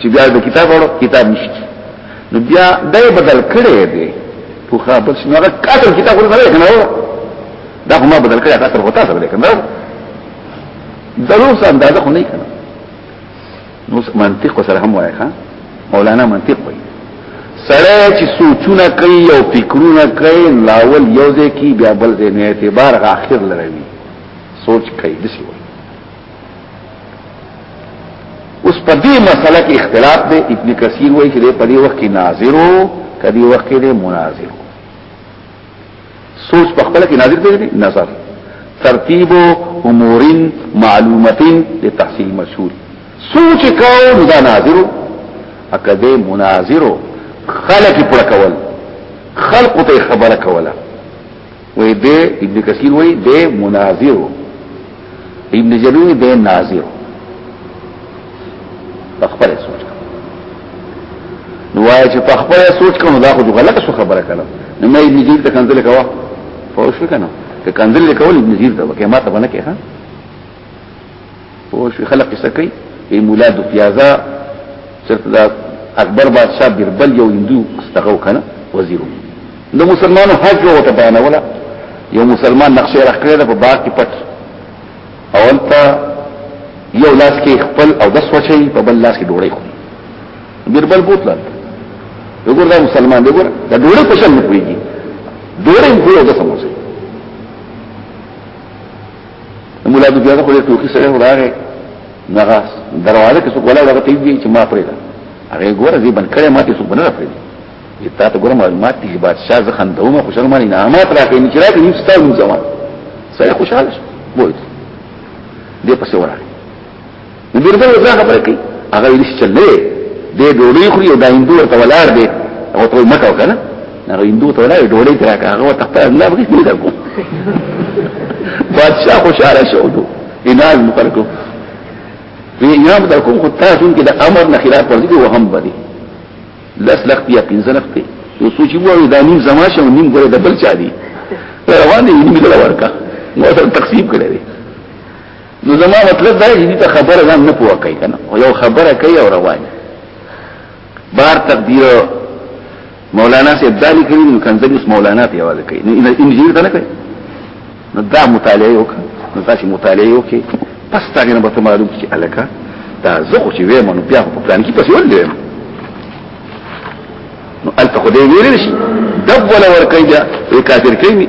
Speaker 1: چې بیا د کتاب ورو کتاب نشته نو بیا دای بدل کړي دی په خاطر چې هغه کاتل کتاب ورو نه کنه دا هم بدل کړي تاسو ورته سره کنه دروس اندازه خو نه کنه نو منطق سره هم وایي ها مولانا منطق وایي سره چې سوچونه کوي او فکرونه کوي لاول یو ځای کې بیا بل ځای نه اعتبار اخر لروي سوچ کوي دسی وایي اوس په دې مسله کې اختلاف دی ابن کثیر وایي چې په دې وخت کې ناظر وو کدي وخت کې دی مناظر وو سوچ په خپل کې ناظر دی نظر ترتیب امور معلومات لتحصیل مشهور سوچ کاو دا ناظر اکه دې مناظر خلق پر کول خلق ته خبره کوله وی دے ابن کثیر وی دے مناظر ابن جلوی دے ناظر پخبر سوچ کم نوائی چه پخبر سوچ کم دا خود غلق سو خبر کلم نمی ابن جلوی تا کنزل کوا فوش کنم که کنزل کول ابن جلوی تا وکی ما تا بنا که خان او شو خلق قصه کوي ای مولا د پیازا چرته دا اکبر بادشاہ بربل یو هندو استغو کنه وزیرو نو مسلمانو حج او ته بیان ولا یو مسلمان نقشه راخره ده په باغ کې پټ او انت یو لاس کې خپل او د سوچي په بل لاس کې ډوړې خو بربل بوتل وګور دا مسلمان دی ګور دا ډوړې په شان نه پويږي ډوړې په یو د سموسه مولا د بیا خو له ټوکی سره وراغه نغه دروازه کې څوک ولا وخت دی چې ما پرې دا هغه ګوره دې بن کړې ما ته څوک نه پرې دي تا ته ګوره معلومات دي بادشاہ زه خندومه خوشاله مانی نعمت راکې نه چرته نیم ستاسو زمان سره خوشاله شو وایي دې پسې وراغه د بیرته یو ځای خبره کوي هغه یې نشي چلې د ډوډۍ خوري او د هندو ورته ولاړ دی او ته مکه وکنه هغه هندو ته ولاړ ډوډۍ ترا هغه ورته خپل الله بغي نه درکو بادشاہ خوشاله شو دو اناز مقرکو وی ایام در کوم خود تاسو کې د امر نه خلاف ورزي او هم بدی لس لخت یا پنځه لخت یو سوچ وو دا نیم زما شو نیم ګره د بل چا دی روان دي نیم دلته ورکا مو سره تقسیم کړی نو زما مطلب دا دی چې خبره ځان نه پوهه کوي کنه او یو خبره کوي او روانه بار تقدیر مولانا سے دالی کړي نو کنځل اوس مولانا ته یوازې کوي نو انجیر ته نه کوي نو دا مطالعه وکړه نو تاسو مطالعه وکړي پس تاګه نه به معلوم چې الکه دا زه خو چې ویم نو بیا په پلان کې پس یو لیم نو الته خو دې ویل شي دبل ور کوي دا کافر کوي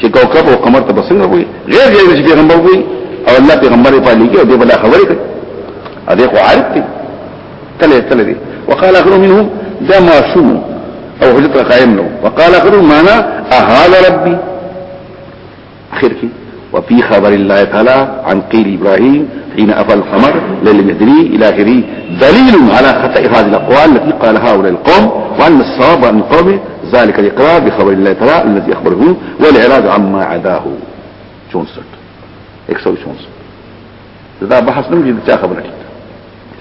Speaker 1: چې کوكب او قمر ته بسنګ وي غیر غیر چې پیغمبر وي او الله پیغمبر په لګي او دې بلا خبرې کوي ا دې خو عارف دي تله تله دي وقال اخر منهم ده ما شنو او حجت قائم نو وقال اخر معنا اهذا ربي اخر کې وفي خبر الله تعالى عن قيل ابراهيم حين افى القمر ليل مدري الى اخره دليل على خطا هذه الاقوال التي قالها هؤلاء القوم وان الصواب ان قومه ذلك الاقرار بخبر الله تعالى الذي اخبره والاعراض عما عداه 64 164 دا بحث نه دي چا خبره کیته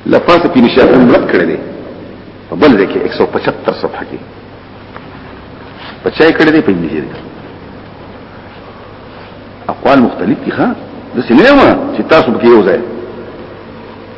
Speaker 1: لفاظ کې نشه کوم رد کړی دی په بل ځای کې 175 صفحه کې بچای کړی دی په انګلیسي کې اقوال مختلف دي ښا د سینما چې تاسو به یو ځای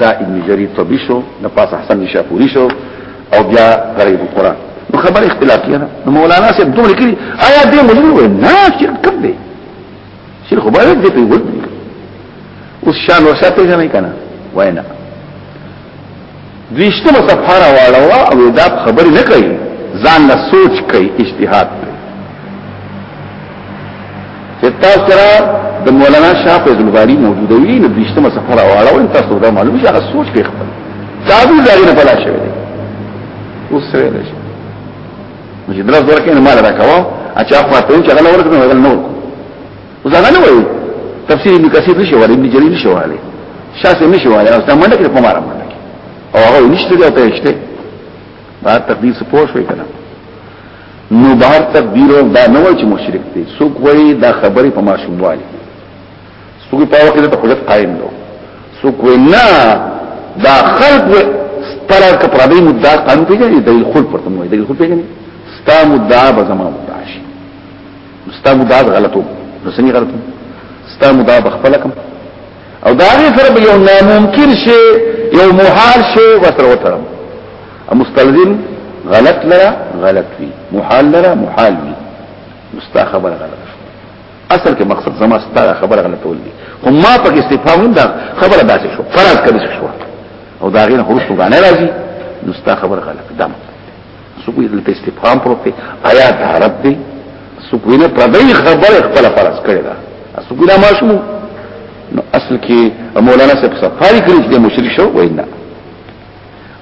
Speaker 1: دا ابن جرير طبي شو د پاس حسن نشاپوري شو او بیا غریب القرآن نو خبر اختلاف کیه نو مولانا صاحب دوه لیکلي آیا دې مجبور وای نه شرک کړ دې شرک خو باید دې په ود اوس شان ورساته نه کنه وای نه دویشتم صفحه را واړوا او دا خبرې نه کوي ځان له سوچ کوي اجتهاد کوي چې تاسو سره د مولانا شاه فیض الباری موجوده وی نو دشتمه سفر واړه ول تاسو دا معلوم شي هغه سوچ کې خپل تاسو دا نه پلا شوی دی اوس سره دی نو چې درس ورکې نه مال راکاو اچھا خو ته چې غل ورکې نه غل نو اوس هغه نه وایي تفسیر ابن کثیر نشي وایي ابن جریر نشي وایي شاسه نشي وایي او څنګه منډه کې په مارا منډه کې او هغه نشته دی او ته شته دا تقدیر سپور شوی کنه نو بهر تقدیر دا نه وای چې مشرک دی څوک وای دا خبرې په ماشوموالي څوک په وخت کې ته حجت قائم نو څوک وای نه دا خلق و ستلر ک پر دې مدعا قانون پیژني د خپل پرته مو د خپل پیژني ستا مدعا به زما مدعا شي ستا مدعا غلطو نو سني غلطو ستا مدعا بخپلکم او دا غي سره به یو ناممکن شي یو محال شي وسره وترم مستلزم غلط لرا غلط وي محال لرا محال وي مستا خبر غلط اصل کې مقصد زما ستا خبر غلط ولدي هم ما په استفهام دا خبر داسې شو فرض کړی شو او دا غي نه هرڅو غانه راځي نو ستا خبر غلط دم څوک یې دلته استفهام پروت دی آیا دا رب دی څوک یې نه پردی خبره خپل فرض کړی دا څوک یې ما شو نو اصل کې مولانا صاحب صفاری کړی چې مشرک شو وینا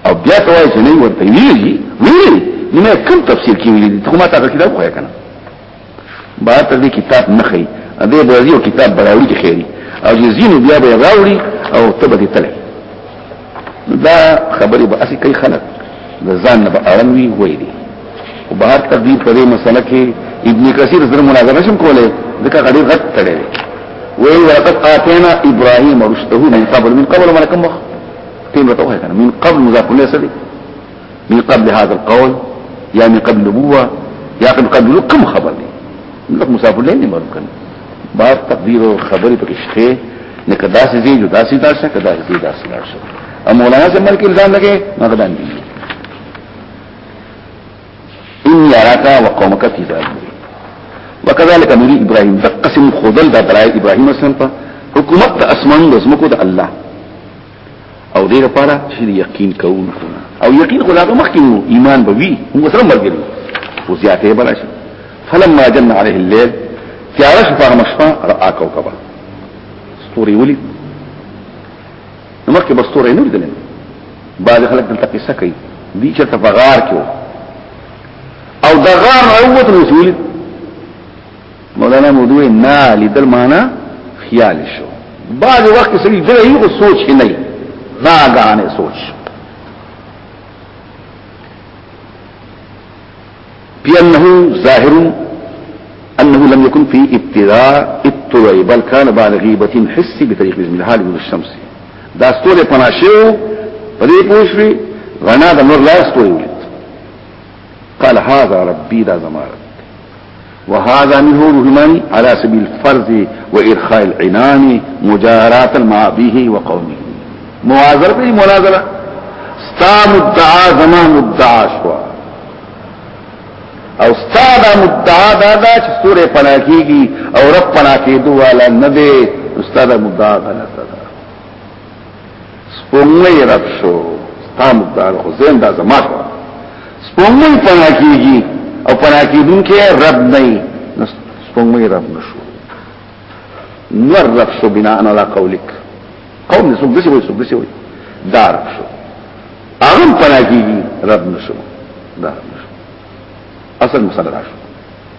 Speaker 1: او بیا کوي چې نه ورته ویلي ویلي نو کوم تفسیر کې ویلي ته ما تا کتاب خو یا کنه بار ته دې کتاب نه خي دې به یو کتاب براوړي چې خيري او چې زینو بیا به راوړي او تبه دې تلې دا خبرې به اسی کوي خلک د ځان نه به اړم وي وې دي او بهر ته دې په دې مسله کې ابن کثیر زره مناظره شم کوله ځکه غړي غټ تړي وی ولقد آتینا ابراهیم رشده من قبل من قبل ملکم وخت تیم رتوه کنه من قبل مضاف له سدي من قبل هذا القول یا من قبل نبوه یا من قبل کم خبر دی لکه مسافر لین معلوم کنه بار تقدیر او خبرې پکې شخه نه کدا سي زی جو داسي داسه کدا سي داسه داسه ام مولانا سے ملک الزام لگے مغدان دی ان یراکا وقومک فی ذلک وكذلك نري ابراهيم دقسم خذل دا دراي ابراهيم اسلام په حکومت اسمان د زمکو د الله او دې لپاره چې یقین کوو او یقین خو لاغه مخکې نو ایمان به وي موږ سره مرګري او زیاتې به راشي فلما جن عليه الليل تیارش په مشفا را کوكبا ستوري ولي مخکې بستوري نه لیدل بعد خلک دلته قصه کوي دي چې په غار کې او د غار راووت رسول مولانا مودوی نا لیدل معنا خیال شو بعض وخت سړي جوړي او سوچ یې نه نا غانه سوچ بأنه ظاهر أنه لم يكن في ابتداء الطلوع بل كان بعد غيبة حس بطريق بسم الله من الشمس دا ستوري پناشيو پدې پوښوي غنا د نور لا ستوري قال هذا ربي دا زما رب وهذا منه رحماني على سبيل الفرض وإرخاء العنان مجاراة مع به وقومه موازر به مناظرة ستا مدعا زما مدعا شوا او ستا دا مدعا دا دا چې سورې پنا کیږي او رب پنا کېدو والا نه دی ستا دا مدعا غلطه سپوږمۍ رب شو تام دار خو زین دا زما شو سپوږمۍ پنا کیږي او پنا کیدونکې رب نه سپوږمۍ رب نشو نور رب شو بنا انا لا قولک قوم نسو بسی وی سو بسی وی دار شو اغم پنا کیږي رب نشو دار نشو اصل مسله شو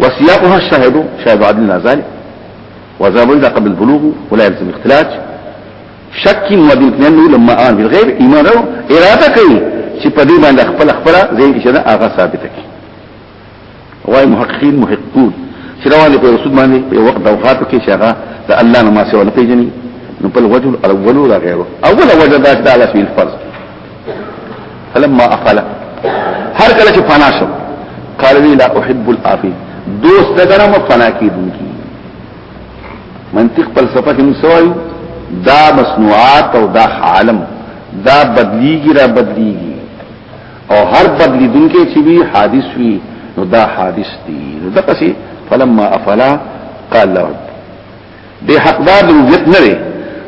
Speaker 1: وسياقها الشاهد شاهد عدل لا ذلك وذا من ذا قبل البلوغ ولا يلزم اختلاج شك وبالكنان لما آن بالغيب إيمان رو إرادة كي چې په دې باندې خپل خپل ځین کې شنه هغه ثابت کی وای محققین محققون چې روان دي په رسول باندې په وخت د وفات کې چې هغه د الله نه ما سره نه پیژني نو په الوجه الاول ولا غیره اول وجه دا چې الله سبحانه فرض فلما افعل هر کله چې فنا شو قال لي لا احب الافي دوست دغه مو فنا کیدونکي منطق فلسفه کې مسوایو دا مصنوعات او دا عالم دا بدلیږي را بدلیږي او هر بدلیدونکي چې وی حادث وی نو دا حادث دي نو دا پسې فلما افلا قال له به حقدار د ربوبیت نه وي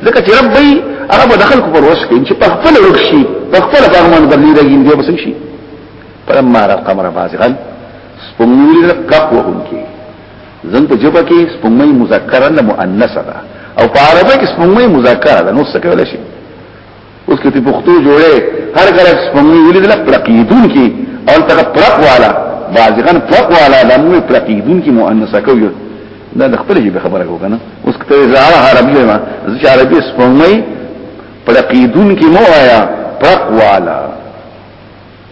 Speaker 1: ځکه چې رب وي هغه به دخل کو پر وس کې چې په خپل ورشي په خپل فرمان باندې راځي دی بس شي فلما را قمر بازغن سپمولی را کپ وهم کی زن پا جبا کی سپمولی مذکرن مؤنس دا او پا عربی کی سپمولی مذکر دا نو سکولا شی اوس کته پختو جوړه هر کله سپموي ولید لا پرقیدون کی او تک پرق والا بازغن پرق والا د مو پرقیدون کی مؤنث کوي دا د خپل جیب خبره کو کنه اوس کته زاره عربی ما چې عربی سپموي پرقیدون کی مو آیا پرق والا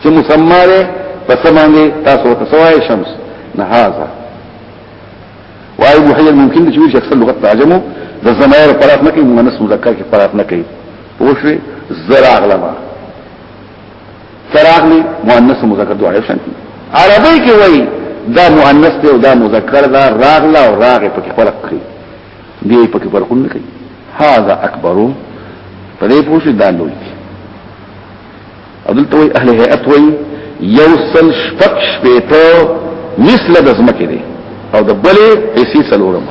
Speaker 1: چې مسمى ده پس باندې تاسو ته سوای شمس نه هاذا وای محیل ممکن چې ویل شخص لغت تعجمو د زمایر پرات نه کوي مؤنث مذکر کې پرات نه کوي پوښوي زراغ لما تراغلی مؤنث مذکر دوه شان دي عربی کې وای دا مؤنث دی او دا مذکر دا راغلا او راغه پکې فرق کوي دی پکې فرق نه کوي هاذا اکبرو په دې پوښي دا لوی عدالت وی اهل هیئت وی یو سل شپک شپیتو مثل د زمکه دی او د بلې حصي سلورم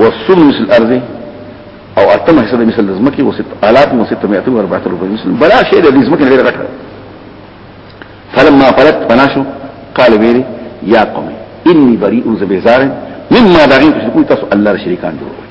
Speaker 1: وصول مثل الارض او اتم حصه د مثل د زمکه و ست الات و ست مئات و اربعه ربع مثل بلا شيء د زمکه غیر غټه فلما فلت بناشو قال ویری یا قوم انی بریء زبیزار مما دعین تشركون تاسو الله شریکان جوړوي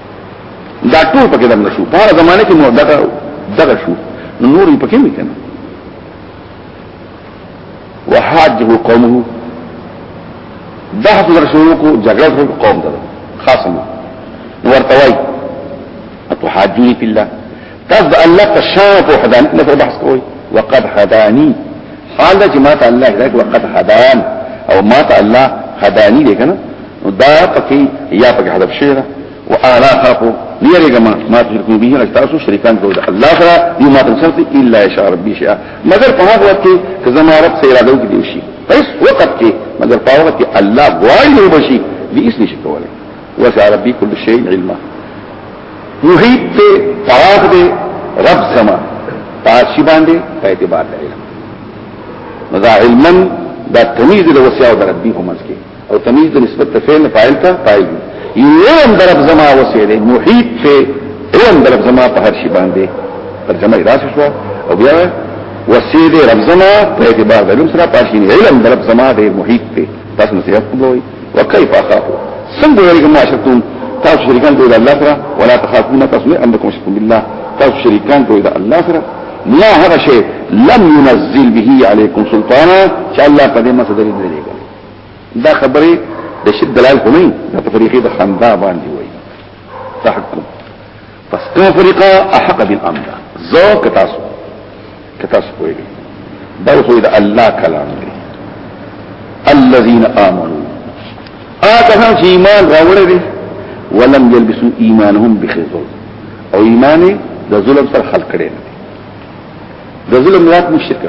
Speaker 1: دا ټول پکې دم نشو په زمانه کې مو دغه دغه شو نو نور یې پکې نه کنه وحاجه قومه دهت درشوه کو جګړه په قوم ده خاصه ورتوي اتحاجوني في الله تاسو د الله په شان په وحدانیت نه بحث کوئ وقد هداني حال دا چې ماته الله هدایت وقد هدان او ماته الله هداني دی کنه نو دا پکې یا پکې حذف شوی ده او اعلی خافو ليرګه ما ما تشركوا به لك تاسو شریکان جوړ الله سره دی ما تنصرت الا شاء ربي شاء مگر په هغه وخت کې زما رب سره اراده وکړي شي هیڅ وخت کې مگر په هغه وخت کې الله غواړي وبشي دې هیڅ نشي کولای وسع ربي كل شيء علما محیط ته پراغ دی رب زما پاشی باندې په اعتبار دی نو دا علما دا تمیز د وسع او ربي په منځ کې او تمیز د نسبت ته فعل فاعل ته فاعل یو هم درب زما وسع دی محیط ته یو هم درب زما په هر شی باندې ترجمه یې راځي شو او بیا وسع دی رب زما په اعتبار د علم سره پاشی علم درب زما دی محیط ته تاسو نصیحت کوی وکيف اخاف څنګه ویریږم ما شرکتون تاسو شریکان کوئ د الله سره ولا تخافون تاسو نه انکم شرکون بالله تاسو شریکان کوئ د الله سره ما هغه شی لم ينزل به عليكم سلطانا چې الله په دې مسله دلیل نه لګا دا خبره د شد دلال کومي د طریقې د خندا باندې وایي تحکم پس کوم فرقه احق بالامن زو کتاسو کتاسو کوی دا خو دا الله کلام دی الذين امنوا اته چې ایمان راوړل دي ولم يلبسوا ايمانهم بخزل او ایمان د ظلم سره خلق کړي د ظلم رات مشرک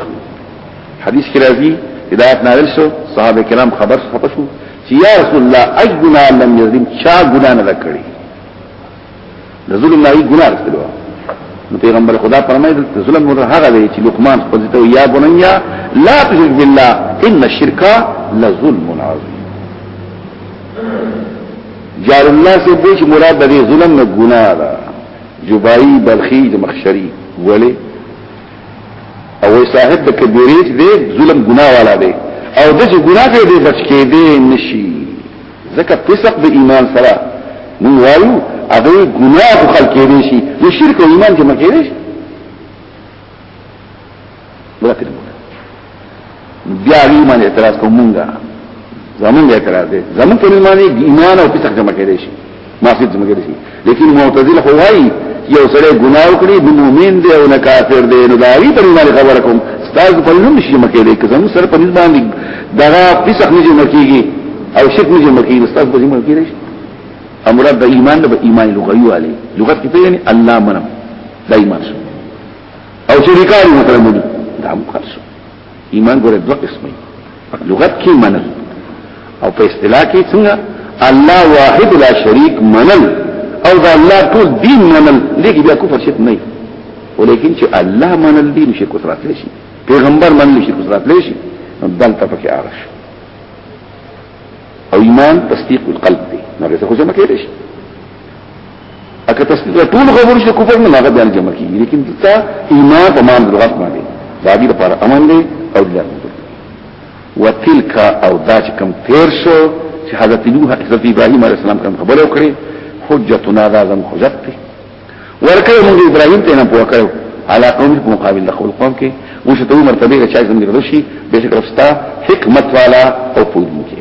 Speaker 1: حدیث کې راځي هدایت نازل شو صحابه کرام خبر خپشو چې یا رسول الله اجنا لم يظلم چا ګنا نه کړی د ظلم نه یې ګناه کړو نو پیغمبر خدا فرمایي د ظلم ور هغه دی چې لقمان خپل ته یا بنیا لا تشرک بالله ان الشرک لظلم عظیم جار الله سے بوچ مراد دې ظلم نه ګناه ده جبائی بلخی د مخشری ولی او صاحب د کبیره دې ظلم ګناه والا دی او د چې ګناه کوي دې بچ کې دې نشي ځکه فسق د ایمان سره موږ وایو هغه ګناه خو خلق کېږي شي د شرک او ایمان کې مکېږي شي ولکه بیا ایمان اعتراض کوم مونږه زمونږ اعتراض دی زمونږ په ایمان ایمان او فسق جمع کېږي شي معافی ته مګر شي لیکن معتزله خو وايي یو سره ګناه وکړي نو مؤمن دی او نه کافر دی نو دا وی په باندې خبره کوم تاسو په نوم شي مکه دی که زموږ سره په نسبت باندې دا فسق نه جوړ کیږي او شرک نه جوړ کیږي تاسو په دې مونږ کېږي امر د ایمان د ایمان لغوي علي لغت کې یعنی الله منم دا ایمان شو او شریکان مکرمون دا هم خاص ایمان ګوره دوه قسمه لغت کې منل او په اصطلاح کې څنګه الله واحد لا شریک منل او دا الله ټول دین منل لګي بیا کفر شت نه ولیکن چې الله منل دین شي کفر راتلی شي پیغمبر منل شي کفر راتلی شي دلته پکې عارش او ایمان تصدیق القلب دی نو څه خو ځمکه لري اګه تاسو ته ټول خبرې چې کوفر نه هغه بیان جمع کیږي لیکن تا ایمان په مان درغت باندې دا دې لپاره امن دی او دې لپاره وتلک او دا چې کم تیر شو چې حضرت نوح حضرت ابراهيم عليه السلام کوم خبره وکړي حجتنا دا زم حجت دی ورکه موږ ابراهيم ته نه پوکړو علا قوم په مقابل د خپل قوم کې موږ ته مرتبه کې چې زموږ رشي به شکرستا حکمت والا او پوهه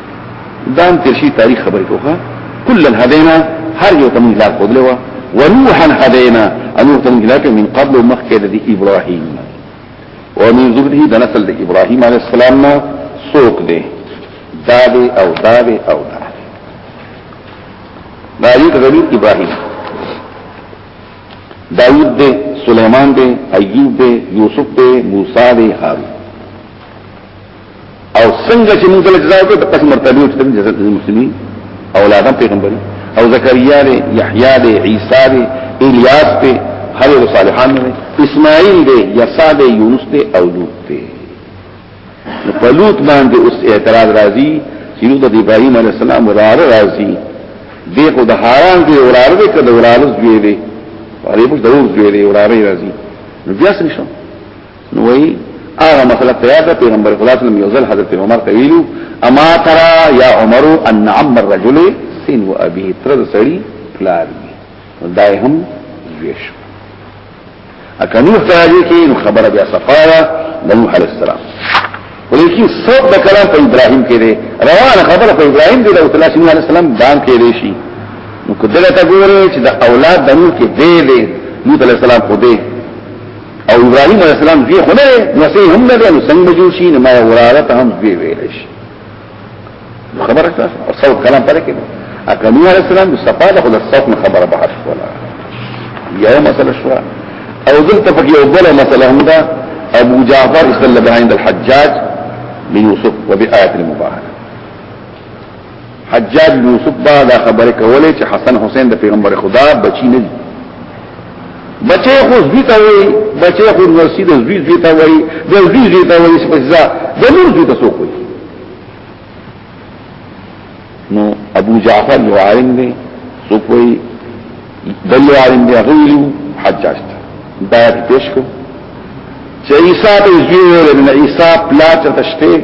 Speaker 1: دان ترشی تاریخ خبرې کوخه کل هدینا هر یو تم لار خود لوا ونوحا هدینا انو تم لار من قبل مخکې د ابراهیم ومن ذریه د نسل د ابراهیم علی السلام نه سوق دی داد او داد او داد دایود غریب ابراهیم داود دے سلیمان دے ایوب دے یوسف دے موسی دے هارون او څنګه چې موږ له جزاو ته پس مرتبه ته جزاء المسلمين اولادان پیغمبري او زکریا دی یحیی دی عیسی دی الیاس دی هر یو صالحان دی اسماعیل دی یسع دی یونس دی او لوط دی نو په لوط باندې اوس اعتراض راځي چې لوط د ابراهیم علی السلام وراره راځي دی خو د هاران دی وراره دی کله وراره زوی دی هغه په دور زوی دی وراره راځي نو بیا څه نشم نوې هغه مسله تیار ده پیغمبر خدا صلی الله علیه وسلم یو ځل حضرت عمر ته ویلو اما ترى یا عمر ان عم الرجل سن و ابيه تر سړی پلار دای هم زویش اکنو تراجی کی نو خبره بیا صفایا د نوح علیہ السلام ولیکن صوت د کلام په ابراهیم کې دی روانه خبره په ابراهیم دی او تعالی نوح علیہ السلام دام کې دی شي نو کله ته ګورې چې د اولاد د نوح کې دی دی نوح علیہ السلام خو دی او ابراهيم عليه السلام دې خو نه نو سي هم نه نو څنګه جوړ شي نو ما وراله ته هم دې ویل شي خبره تاسو او څو کلام پرې کې اکمي عليه السلام صفاده خو د صوت نه خبره به حرف ولا یو مسله شو او دلته په یو بل مسله هم ده ابو جعفر استدل بها عند الحجاج ليوسف وبآيات المباهله حجاج بن یوسف با دا خبره کوله چې حسن حسین د پیغمبر خدا بچی نه دي بچي خو زوی ته وي بچي خو ورسي د زوی زوی ته وي د زوی زوی ته وي چې پزا د نور زوی ته څوک وي نو ابو جعفر یو عالم دی څوک وي دل عالم دی غویلو حجاج ته دا پیش کو چې عیسی ته زوی ورنه عیسی پلا ته تشته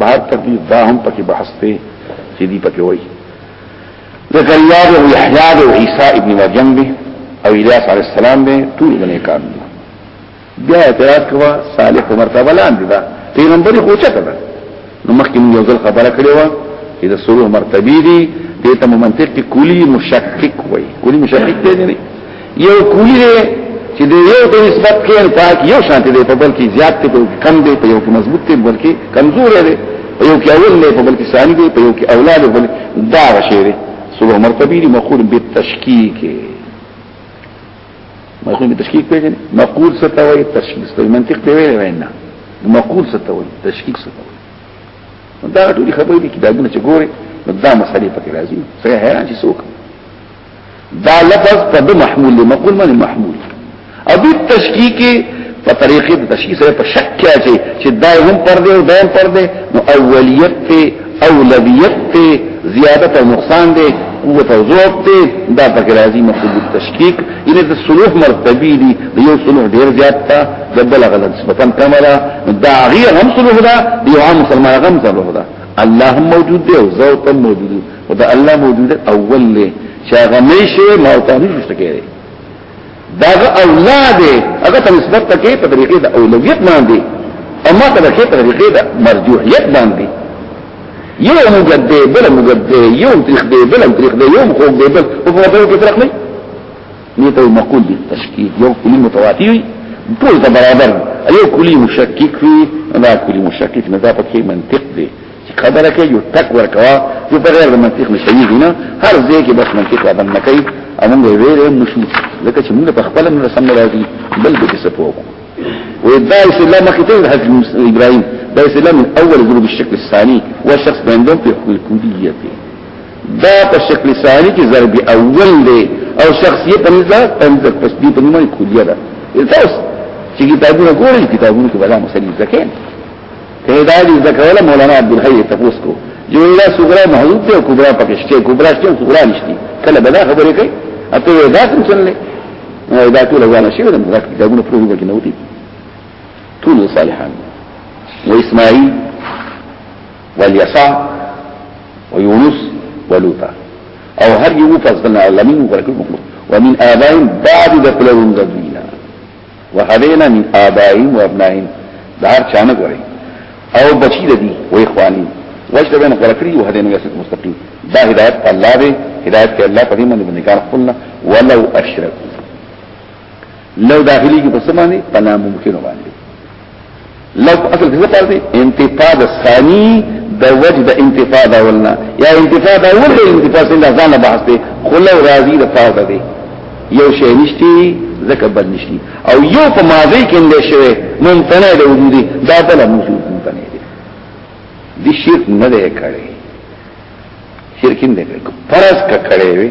Speaker 1: بهر تکلیف دا هم پکې بحث دی چې دی پکې وایي زکریا او یحیی او عیسی ابن مریم دی او الیاس علی السلام دی ټول باندې کار دی بیا اعتراض کوا صالح مرتبه لاندې دا پیغمبر خو چته ده نو مخکې موږ یو ځل خبره کړې و چې د سلو مرتبه دي دې ته منطق کې کلی مشکک وایي کلی مشکک دی نه یو کولی دی چې د یو د نسبت کې نه پاک یو شانته دی په بل کې زیات دی په کم دی په یو کې مضبوط دی بل کې کمزور دی په یو کې اول دی په بل کې ثاني دی په یو کې اولاد بل دا شی دی سلو مرتبه دی مقول بالتشکیک مقول بالتشکیک پیژنې مقول څه ته وایي تشکیک په منطق دی ویل وینا مقول څه ته وایي تشکیک څه ته وایي دا ټول خبرې دي چې دا ګنه چې ګوري دا مسلې پکې راځي سره حیران چې څوک دا لفظ په د محمول دی مقول معنی محمول او د تشکیک په طریقې د تشکیک سره په شک کې اچي چې دا هم پر دی او دا هم پر دی نو اولیت ته اولویت ته زیادت او نقصان دی قوت او ضعف ته دا پکې راځي مقول د تشکیک ان د صلوح مرتبه دي د یو صلوح ډیر زیات تا د بل غلط نسبتا کم ده دا غیر هم صلوح ده دی عام مسلمان غم صلوح ده الله موجود دی او زوت موجود دی او دا الله موجود اول له چې هغه نشي ما او تاسو شته کېږي دا اولاد هغه ته نسبت تکي په طریقې د اولویت باندې او ما ته په طریقې د مرجوحیت باندې یو مجد دی بل مجد دی یو تاریخ دی بل تاریخ دی یو خوب دی بل په هغه کې فرق نه نه ته مقول دي تشکیل یو کلی متواتر ټول برابر یو کلی مشکک وي دا کلی مشکک نه دا پکې منطق دی خبره کې یو تک ورکوا یو په غیر منطق نشي نه هر ځای کې بس منطق را باندې کوي امون دی ویلې نشو لکه چې موږ په خپل نه سم راځي بل به څه پوهو وې دا اسلام کې ته حضرت ابراهيم دا اسلام اول ضرب الشكل الثاني والشخص بينهم في حكم الكليه دا په شکل ثاني کې ضرب اول دی او شخصیت په نزله تنزل تسبیح په نومه کلیه ده تاسو چې کتابونه ګورئ کتابونه کې بلا مسلې ځکه کله دا دې ذکرول مولانا عبد الحی تفوس کو جو لا صغرا محذوب ته کبرا پکشته کبرا شته صغرا نشتی کله بدا خبرې کوي اته دا کوم څنګه نه دا ټول ځان شي ولې دا کتابونه پرې وګورئ نو دي ټول صالحان و اسماعیل والیسع و یونس و لوطا او هر یو پس بنا علمین و کلکل مخلوق ومن آبائم بعد دقلهم ذبینا وهلینا من آبائهم وابنائهم دار چانه غوري او بچی دي و اخواني وجد بین غرقری و هدین یسد مستقیم دا هدایت پا اللہ دے هدایت پا اللہ پا دیمان بندگان خلنا ولو اشرکو لو داخلی کی پسمانی پلا ممکنو باندی لف اصل کې څه دی انتفاض ثاني د وجه د انتفاض اولنا یا انتفاض اول د انتفاض څخه ځان له بحث دی خله راضي د فاضه دی یو شی نشتی زکه بل نشتی او یو په ماضی کې اندې شوی ممتنع د وجودي دا بل موجود ممتنع دی دي شرک نه دی کړی شرک نه کړی فرض کړی وي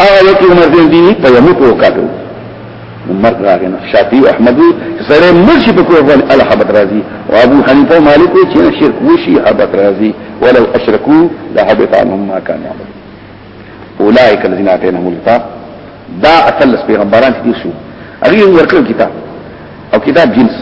Speaker 1: هغه وخت عمر بن دي په یمو کو کاټو عمر راغی نو شافعي او احمد سره مرشي په کوه باندې الله حبت راضي او ابو حنیفه او مالک چې شرک وشي حبت راضي ولو اشركوا لحبط عنهم ما كانوا يعملون اولئک الذين اتيناهم الكتاب دا اصل پیغمبران دي شو هغه ورکړ کتاب او کتاب جنس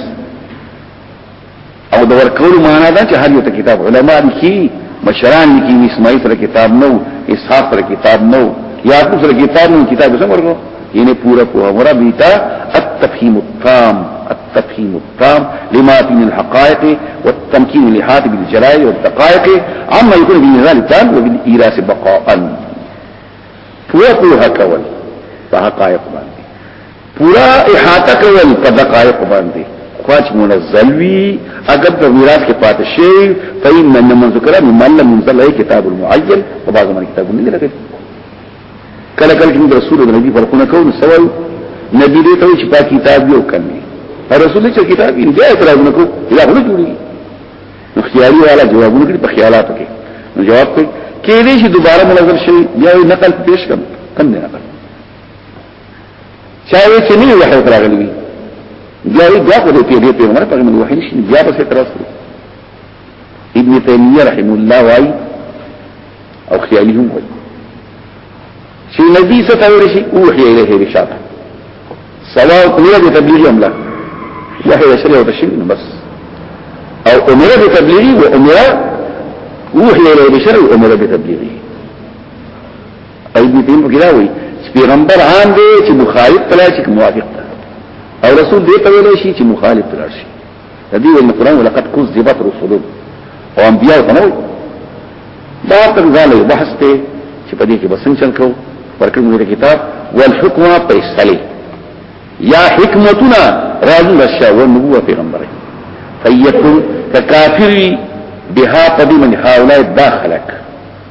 Speaker 1: او د ورکول معنا دا چې هر یو ته کتاب علما لیکي مشران لیکي اسماعیل سره کتاب نو اسحاق سره کتاب نو یعقوب سره کتاب نو کتاب څنګه ورکو یعنی پورا پورا مرا بیتا التفهیم التام التفهیم التام لما فی من الحقائق والتمکین لحات بالجلاء والدقائق عما يكون في نزال التام وبالإيراس بقاء پورا پورا کول په حقائق باندې پورا احاطه کول په دقایق باندې خواج منزل وی اگر د میراث کې پاتې شي فإن من مذکر ممن لم ينزل عليه کتاب المعجل او بعض من کتابونه نه لري کله کله چې رسول د نبی فرقونه کوو سوال نبی دې ته چې په کتاب یو کړي رسول چې کتاب یې بیا اعتراض نکو دا غوړي جوړي نو خیالي والا جوابونه کړي په خیالاتو کې نو جواب کوي کې دې چې دوباره منظر شي یا نقل پیش کړم کم نه نقل چا وی چې نه وحی راغلی وي بیا یې بیا خو دې پیغمبر پیغمبر په من وحی نشي بیا به تر اوسه ابن تیمیه رحم الله وايي او خیالي هم وايي چې نبی څه ته ورشي اوحي الیه بشاره سواء امر بتبلیغ ام لا وحي رسول او تشريع بس او امر بتبلیغ و امر اوحي الیه بشاره امر بتبلیغ ابن تیم په کلا وی پیغمبر عام دی چې مخالف تلای شي موافق ده او رسول دې ته ویل شي چې مخالف تلای شي د دې ول قرآن ولقد كذبت رسل او انبیاء ته نو دا تر ځاله بحث ته چې په دې کې بسن چل کو ورکړ موږ کتاب والحکم فیصله یا حکمتنا راجل الشاء والنبوة پیغمبر فیکن کافری بها قدیمن هاولای داخلک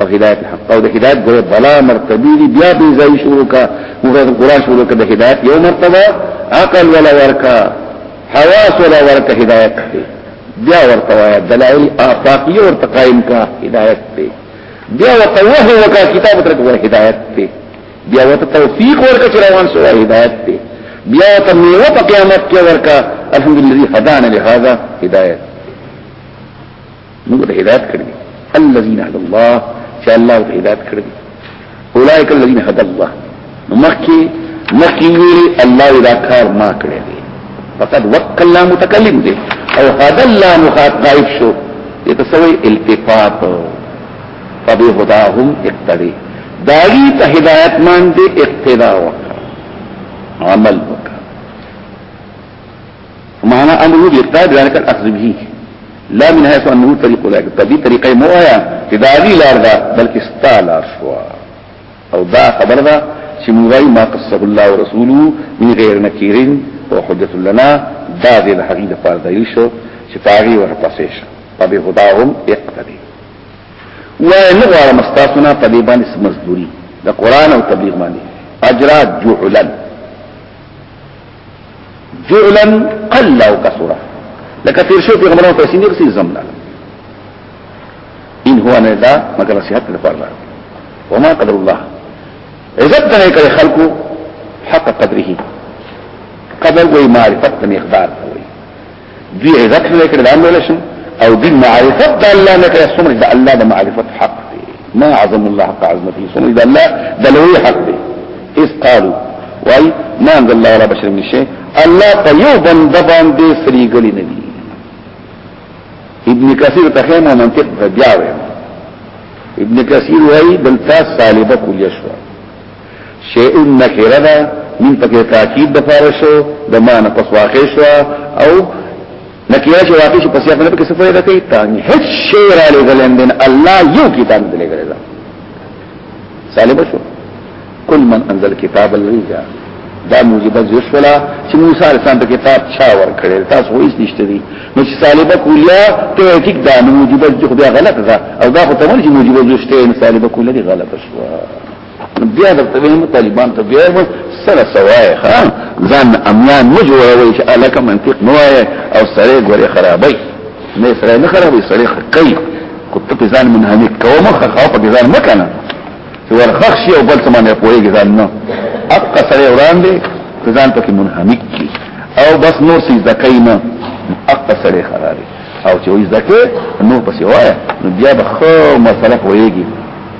Speaker 1: او هدایت حق او د هدایت ګره بلا مرتبه دی بیا به ځای شروع کا موږ د قران شروع کړه د هدایت یو مرتبه عقل ولا ورکا حواس ولا ورکا هدایت دی بیا ورته وایا دلایل آفاقی ورته قائم کا هدایت دی بیا ورته وه وکا کتاب تر کو هدایت دی بیا ورته توفیق ورکا چې روان شو هدایت دی بیا ورته میوه په قیامت کې ورکا الحمدلله هدانا لهذا هدایت موږ د هدایت کړی الذين هدى الله چې الله د هدایت کړی اولئک الذين هدى الله مخکې مخکې الله دا کار ما کړی دی فقد وکل لا متکلم دی او هذا الله مخاطب شو يتسوي التفات فبهداهم اقتدي داغي ته هدایت مان دي اقتدا وکړه عمل وکړه معنى امره بالاقتداء بذلك الاخذ به لا من حيث انه طريق لك تبي طريقه مو آیا چې دا دی لار دا بلکې ستا لار شو او دا خبر دا چې موږ ما قصه الله ورسوله من غیر نکیرین او حجت لنا دا دې د حقیقت لپاره دی شو چې پاغي ورپسې شو په هداهم اقتدي وای نه غواړم مستاسونه په دې باندې مزدوري د قران او تبلیغ باندې اجرات جعلن جعلا قل او كثرا لکه تیر شو پیغمبرانو پیسې نه غسي زملا ان هو نه دا مگر صحت لپاره لا وما قدر الله عزت نه کوي خلقو حق قدره قدر وي معرفت مقدار وي دی عزت نه کړی دا ویل شي او دی معرفت د الله نه کړی سمج د الله د معرفت حق دی ما عظم الله حق عظمته سمج د الله د لوی حق دی اس قالو وای ما انزل الله ولا بشر من شيء الله په یو بند باندې سری غلی نه دی ابن کثیر تخیمه منطق بیا وایي ابن کثیر وایي دلته سالبه کلیه شوه شیء نکره ده من پکې تاکید د فار شو د مان پس واقع شو او نکره چې واقع شو پس یې په کې صفه ده کوي تانی هیڅ شی را لګلم دین الله یو کتاب دلګل ده سالب شو کل من انزل کتاب الذي جاء دا موجبه زشولا چې موسی علیه السلام ته کتاب چا ور کړل تاسو هیڅ نشته دي نو چې طالبه کولیا ته ټیک دا موجبه خو بیا غلط ده او دا خو تمل چې موجبه زشته طالبه کولیا غلط شوه بیا د تبعیم طالبان ته بیا مو سره سوای ها ځان امیان مو جوړوي چې الکه منطق نو او سره ګوري خرابای نه سره نه خرابای سره کوي كنت په ځان منهمک کوه مخ خاف په ځان مکنه چې ورخخ شي او بل څه باندې پوهیږي ځان نو اق سره وړاندې په ځان پکې منهمک کی او بس نور سي ذکاینه اق سره خرابي او چې وي ذکه نور پسې وای نو بیا به خو مسله پوهیږي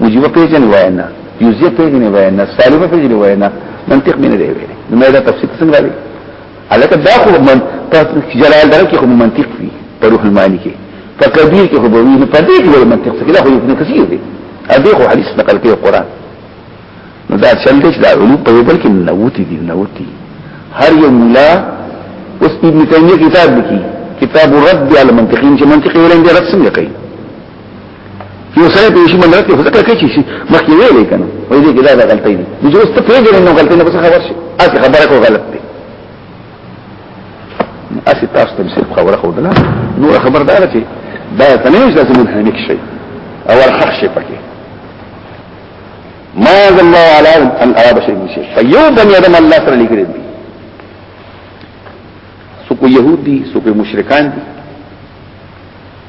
Speaker 1: موجبه پیجن وینا یوزیه پیجن وینا سالبه پیجن وینا منطق مینه دی ویلی نو مې دا تفسیر څنګه راځي الکه دا خو من جلال دره کې خو منطق وی په روح المانی کې په کبیر کې خو به وی په دې کې منطق څه کې دا خو ابن کثیر دی ا دې خو حدیث نقل کوي قران نو دا چل دې دا علوم په یو بل کې نوتی دي نوتی هر یو مولا اوس ابن تیمیه کتاب لیکي کتاب الرد على المنطقين چې منطقي ولندې رد څنګه کوي یو سره په شي باندې راځي ځکه کې شي مخکې ویلې کنه وې دې ګلا دا غلطي دي نو چې اوس ته پیژنې نو غلطي نه بس خبر شي اته خبره کو غلط دي اسی تاسو ته څه خبره خو دلا نو خبردار چې دا تنویش لازم منهنک شي او الحق شي پکې ما ذا الله على ان اراد شيء من شيء فيو بني ادم الله تعالى لګري دي سو کو يهودي سو کو مشرکان دي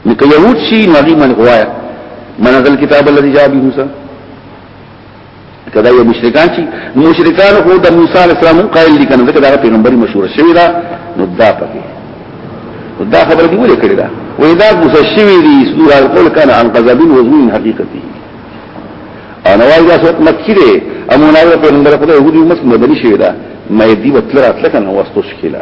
Speaker 1: لکه يهود شي نو هغه من غوايا من ذل کتاب الذي جاء به موسی کدا یو مشرکان شي مشرکان خو د موسی علی السلام قائل دي کنه ځکه دا پیغمبري مشهور شوی دا نو دا پکې دا خبره دی ولې کړی دا وې دا موسی شوی دی سور القول کان عن غضب وزن حقیقتي انا وايي دا څوک مکی دی امونه پیغمبر خدای یهودي مس مدني شوی دا مې دی وتل راتل کنه واستو شکیلا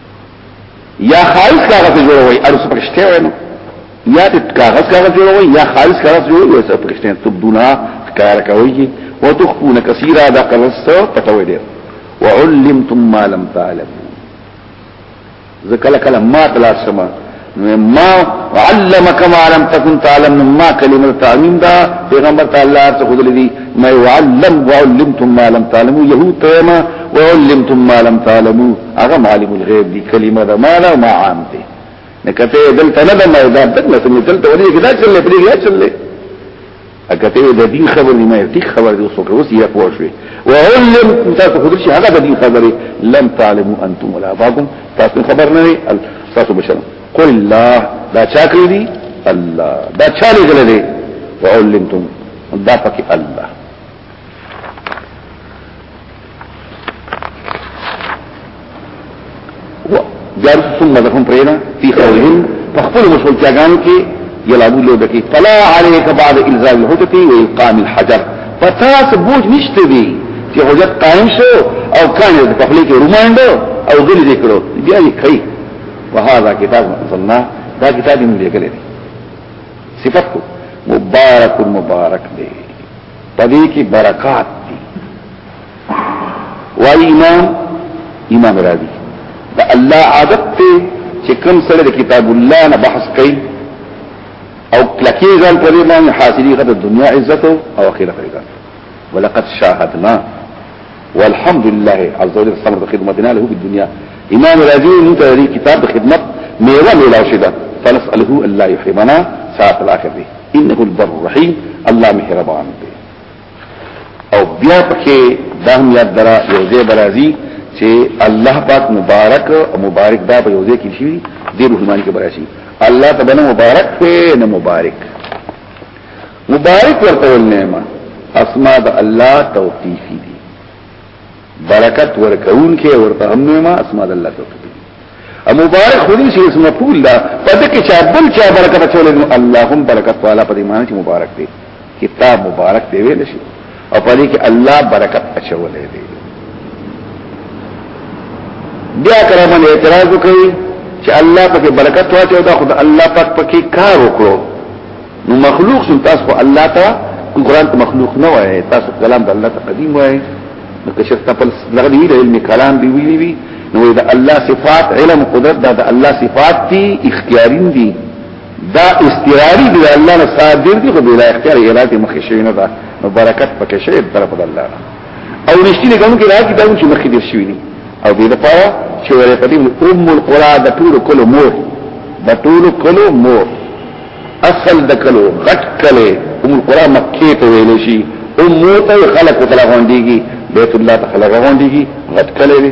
Speaker 1: یا خالص کاغذ جوړوي ارو څه پکشته وای نو یا د کاغذ کاغذ جوړوي یا خالص کاغذ جوړوي څه پکشته تبدونا کار کوي او تخفون کثیره دا کاغذ څه پټوي ډیر وعلمتم ما لم تعلموا ذکر کلمات لا سما ما علمك ما لم تكن تعلم ما كلمه تعليم دا پیغمبر تعالی ته خود لدی ما علم وعلمتم ما لم تعلموا يهود تما وعلمتم ما لم تعلموا هغه عالم الغيب دي كلمه دا ما لا ما عام دي نکته دلته نه ما دا دلته دلته ولې کدا چلې پرې یا چلې اګه ته د دین خبر نه مې ټیک خبر دی اوسو اوس یې پوه شوې او علم تاسو خو درشي هغه د دین خبره لم تعلموا انتم ولا اباكم تاسو خبر نه وي تاسو بشر قل الله دا چا کړی دی الله دا چا لګل دی وعلمتم دا پکې الله جار ثم ذکم پرینا فی خوضهم فخفل مسول چاگانو کی یلابو لو دکی فلا علیک بعد الزام الحجتی و القام الحجر فتاس بوج نشت دی چی حجت قائم شو او کانی دا پخلی کی روماندو او گلی دکلو بیا دی کئی وهذا کتاب مقصلنا دا کتاب من بیا گلی دی صفت کو مبارک مبارک دی پدې کې برکات دي وای امام امام راضي دا الله عادت ته چې کوم سره د کتاب الله نه بحث کوي او کلکی ځان پرې باندې حاصلې غته دنیا عزت او آخرت عزت ولقد شاهدنا والحمد لله عز وجل صبر خدمتنا له في الدنيا امام راضي انت لري كتاب خدمت ميوه ميلا شده فنسأله الله يحرمنا ساعة الآخر دي انه البر الرحيم الله مهربان دي او بیا پکې دا هم یاد درا یو ځای برازي چې الله پاک مبارک او مبارک دا په یو ځای کې شي د روحماني کې براشي الله تبارک مبارک ته نه مبارک مبارک ورته ول نعمت اسماء د الله توقیفی دي برکت ورکون کې ورته هم نعمت اسماء د الله توقیفی ا مبارک خو دې اسم مقبول ده پدې کې چې بل چا برکت چولې نو اللهم برکت والا په دې معنی چې مبارک دی کتاب مبارک دی ویل شي او په دې کې الله برکت اچولې دي بیا کله باندې اعتراض وکړي چې الله پکې برکت واچو دا خدای الله پاک پکې کار وکړو نو مخلوق سم تاسو الله ته قرآن ته مخلوق نه وایي تاسو کلام د الله ته قدیم وایي نو که شرط په لغه دی علم کلام دی ویلی وی نو دا الله صفات علم قدرت دا, دا الله صفات دي اختیارین دي دا استراری دی الله نه صادر دی خو بلا اختیار اراده مخ شوی نه دا نو برکت پکې شوی طرف د الله او نشتی کوم کې راځي دا چې مخ دې شوی نه او دې لپاره چې ورې پدې ام القرى د ټول کلو مور د ټول کلو مور اصل د کلو غټ کله ام القرى مکه ته ویل شي ام مور ته خلق تلغون دیږي بیت الله ته خلق غون دیږي غټ کله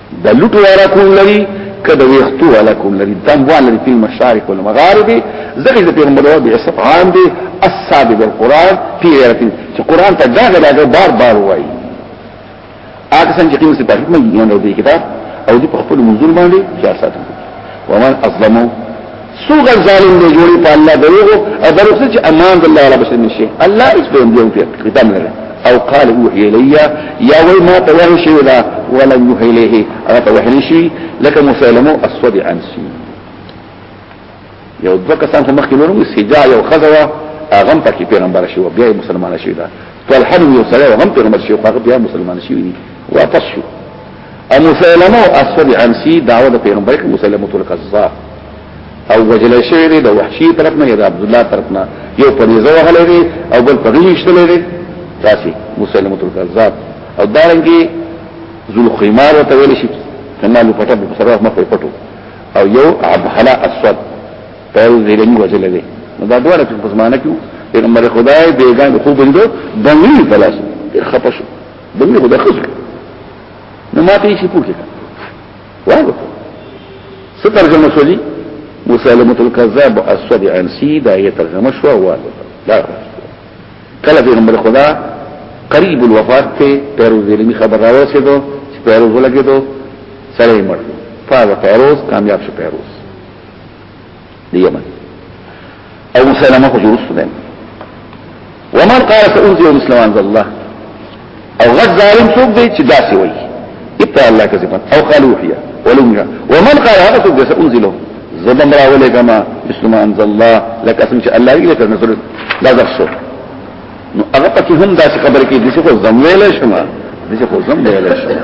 Speaker 1: د لټو والا کول لري کده ویختو والا کول لري دم والا لري په مشارق او مغارب زګر د پیغمبر او بیسف عام دي اصحاب القران په ایرتي چې قران ته داګه داګه بار بار وایي هغه څنګه چې کوم څه په حکمت یې نه دی کتاب او دې په خپل منظور باندې سیاست ومن اظلمو سوغه ظالم دی جوړي په الله دروغو او درسته چې امان د الله ولا بشر نشي الله اس په دې په ختم لري او قال وحي ليا يا وي ما توحي شي ولا ولا يوحي اليه انا توحي شي لك مسلمو اسود عن سي یو دوه کسان هم مخکې نورو سجا یو خزوا اغم پکې پیغمبر شو بیا مسلمان شي دا طلحه یو سره هم پیغمبر شو هغه بیا مسلمان شي واپس شو او مسلمه او اسود عنسی دعوه د پیغمبر کې مسلمه تل قضا او وجل شوی دی د وحشی طرف نه یا د عبد الله طرف نه یو په دې زو غلې دی او بل په دې شتلې دی تاسو مسلمه تل قضا او دارنګي ذل خمار ته ویل شي کنا لو پټه په سره مخ په پټو او یو عبد حلا اسود په دې لنی وجل دی نو دا ډول په زمانه کې پیغمبر خدای بیگان خوب لیدو دنګی پلاس خپشو دمي خو د خزو نو ما ته شي پوښتنه واه څه ترجمه شولي مسالمه الكذاب اسود انسی دا یې ترجمه شو واه لا کله پیغمبر خدا قریب الوفات ته پیروز علمی خبر راوسه دو چې پیروز ولګي دو سره یې مړ فاز پیروز کامیاب شو پیروز دی یمن او مسلمه خو جرست دی ومن قال سأنزل مسلمان ذا الله او غد ظالم سوق دی چې داسې وایي ابتع الله كذبا او قال وحيا ولمجا ومن قال هذا سوق دی سأنزله زبم راولي كما مسلمان ذا الله لك اسم شاء الله لك نزل لا ذخصو نو هغه پکې هم داسې خبره کې دي چې خو زم ویلې شمه دي چې خو زم ویلې شمه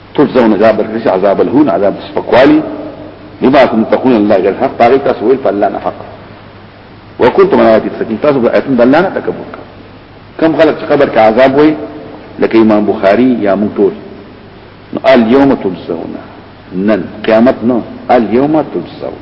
Speaker 1: تجزون عذاب الرجس عذاب الهون عذاب سپکوالی بما كنتم تقولون الله غير الحق باغي تاسو ویل فالله نه حق وكنتم على آيات السكين تاسو د آیتون د الله نه تکبر کم خلق چې قبر کې عذاب وي لکه امام بخاری یا مونږ ټول اليوم تجزون نن قیامت نو اليوم تجزون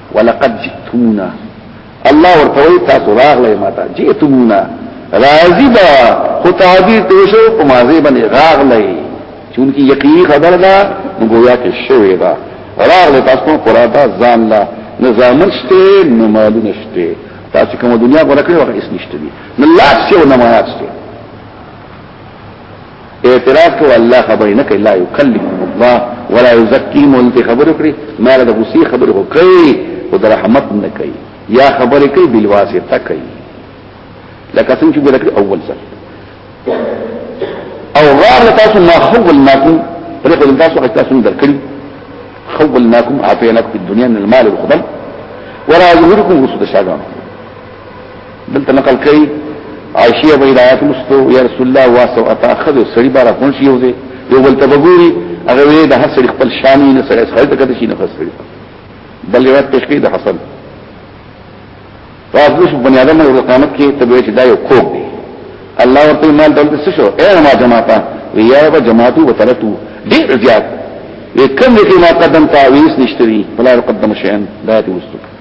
Speaker 1: ولقد جئتمونا الله ورتوي تاسو راغلې ماته جئتمونا راضي با خو تعبیر ته شو په ماضي باندې راغلې چونکی یقیني خبر ده نو گویا کې شوې ده راغلې تاسو قراتا ځان لا نظامشته نو مالونه شته تاسو کوم دنیا غوړه کړو هغه هیڅ نشته دي نو لاس یو نمایات شته اعتراف کو الله خبر نه کوي لا يكلم الله ولا يزكي مونته خبر کړی ما له غسی خبر کو کوي او د رحمت نه کوي یا خبر کوي بل واسطه کوي لکه څنګه چې ورکړي اول ځل او غار تاسو ما خولناکم پرې خو تاسو حتی تاسو درکړي خولناکم اعطيناکم في الدنيا من المال والخدم ورا ظهوركم وسط شاګانو دلته نقل کوي عائشه په روایت مستو یا رسول الله واسو اتاخذ سړي بار خون شي یو دی یو بل تبغوري هغه وی د هر سړي خپل شان نه سره سره ته کده شي نه فسړي بل روایت پیش کوي د حسن راځوش بنی آدم او قیامت کې تبوی چې دا یو کوک دی الله ورته مال دلته څه شو اے ما جماعتا ویا و جماعتو وترتو ډیر زیات وکم دې ما قدم تعویز نشتري فلا قدم شيئا دا دې وستو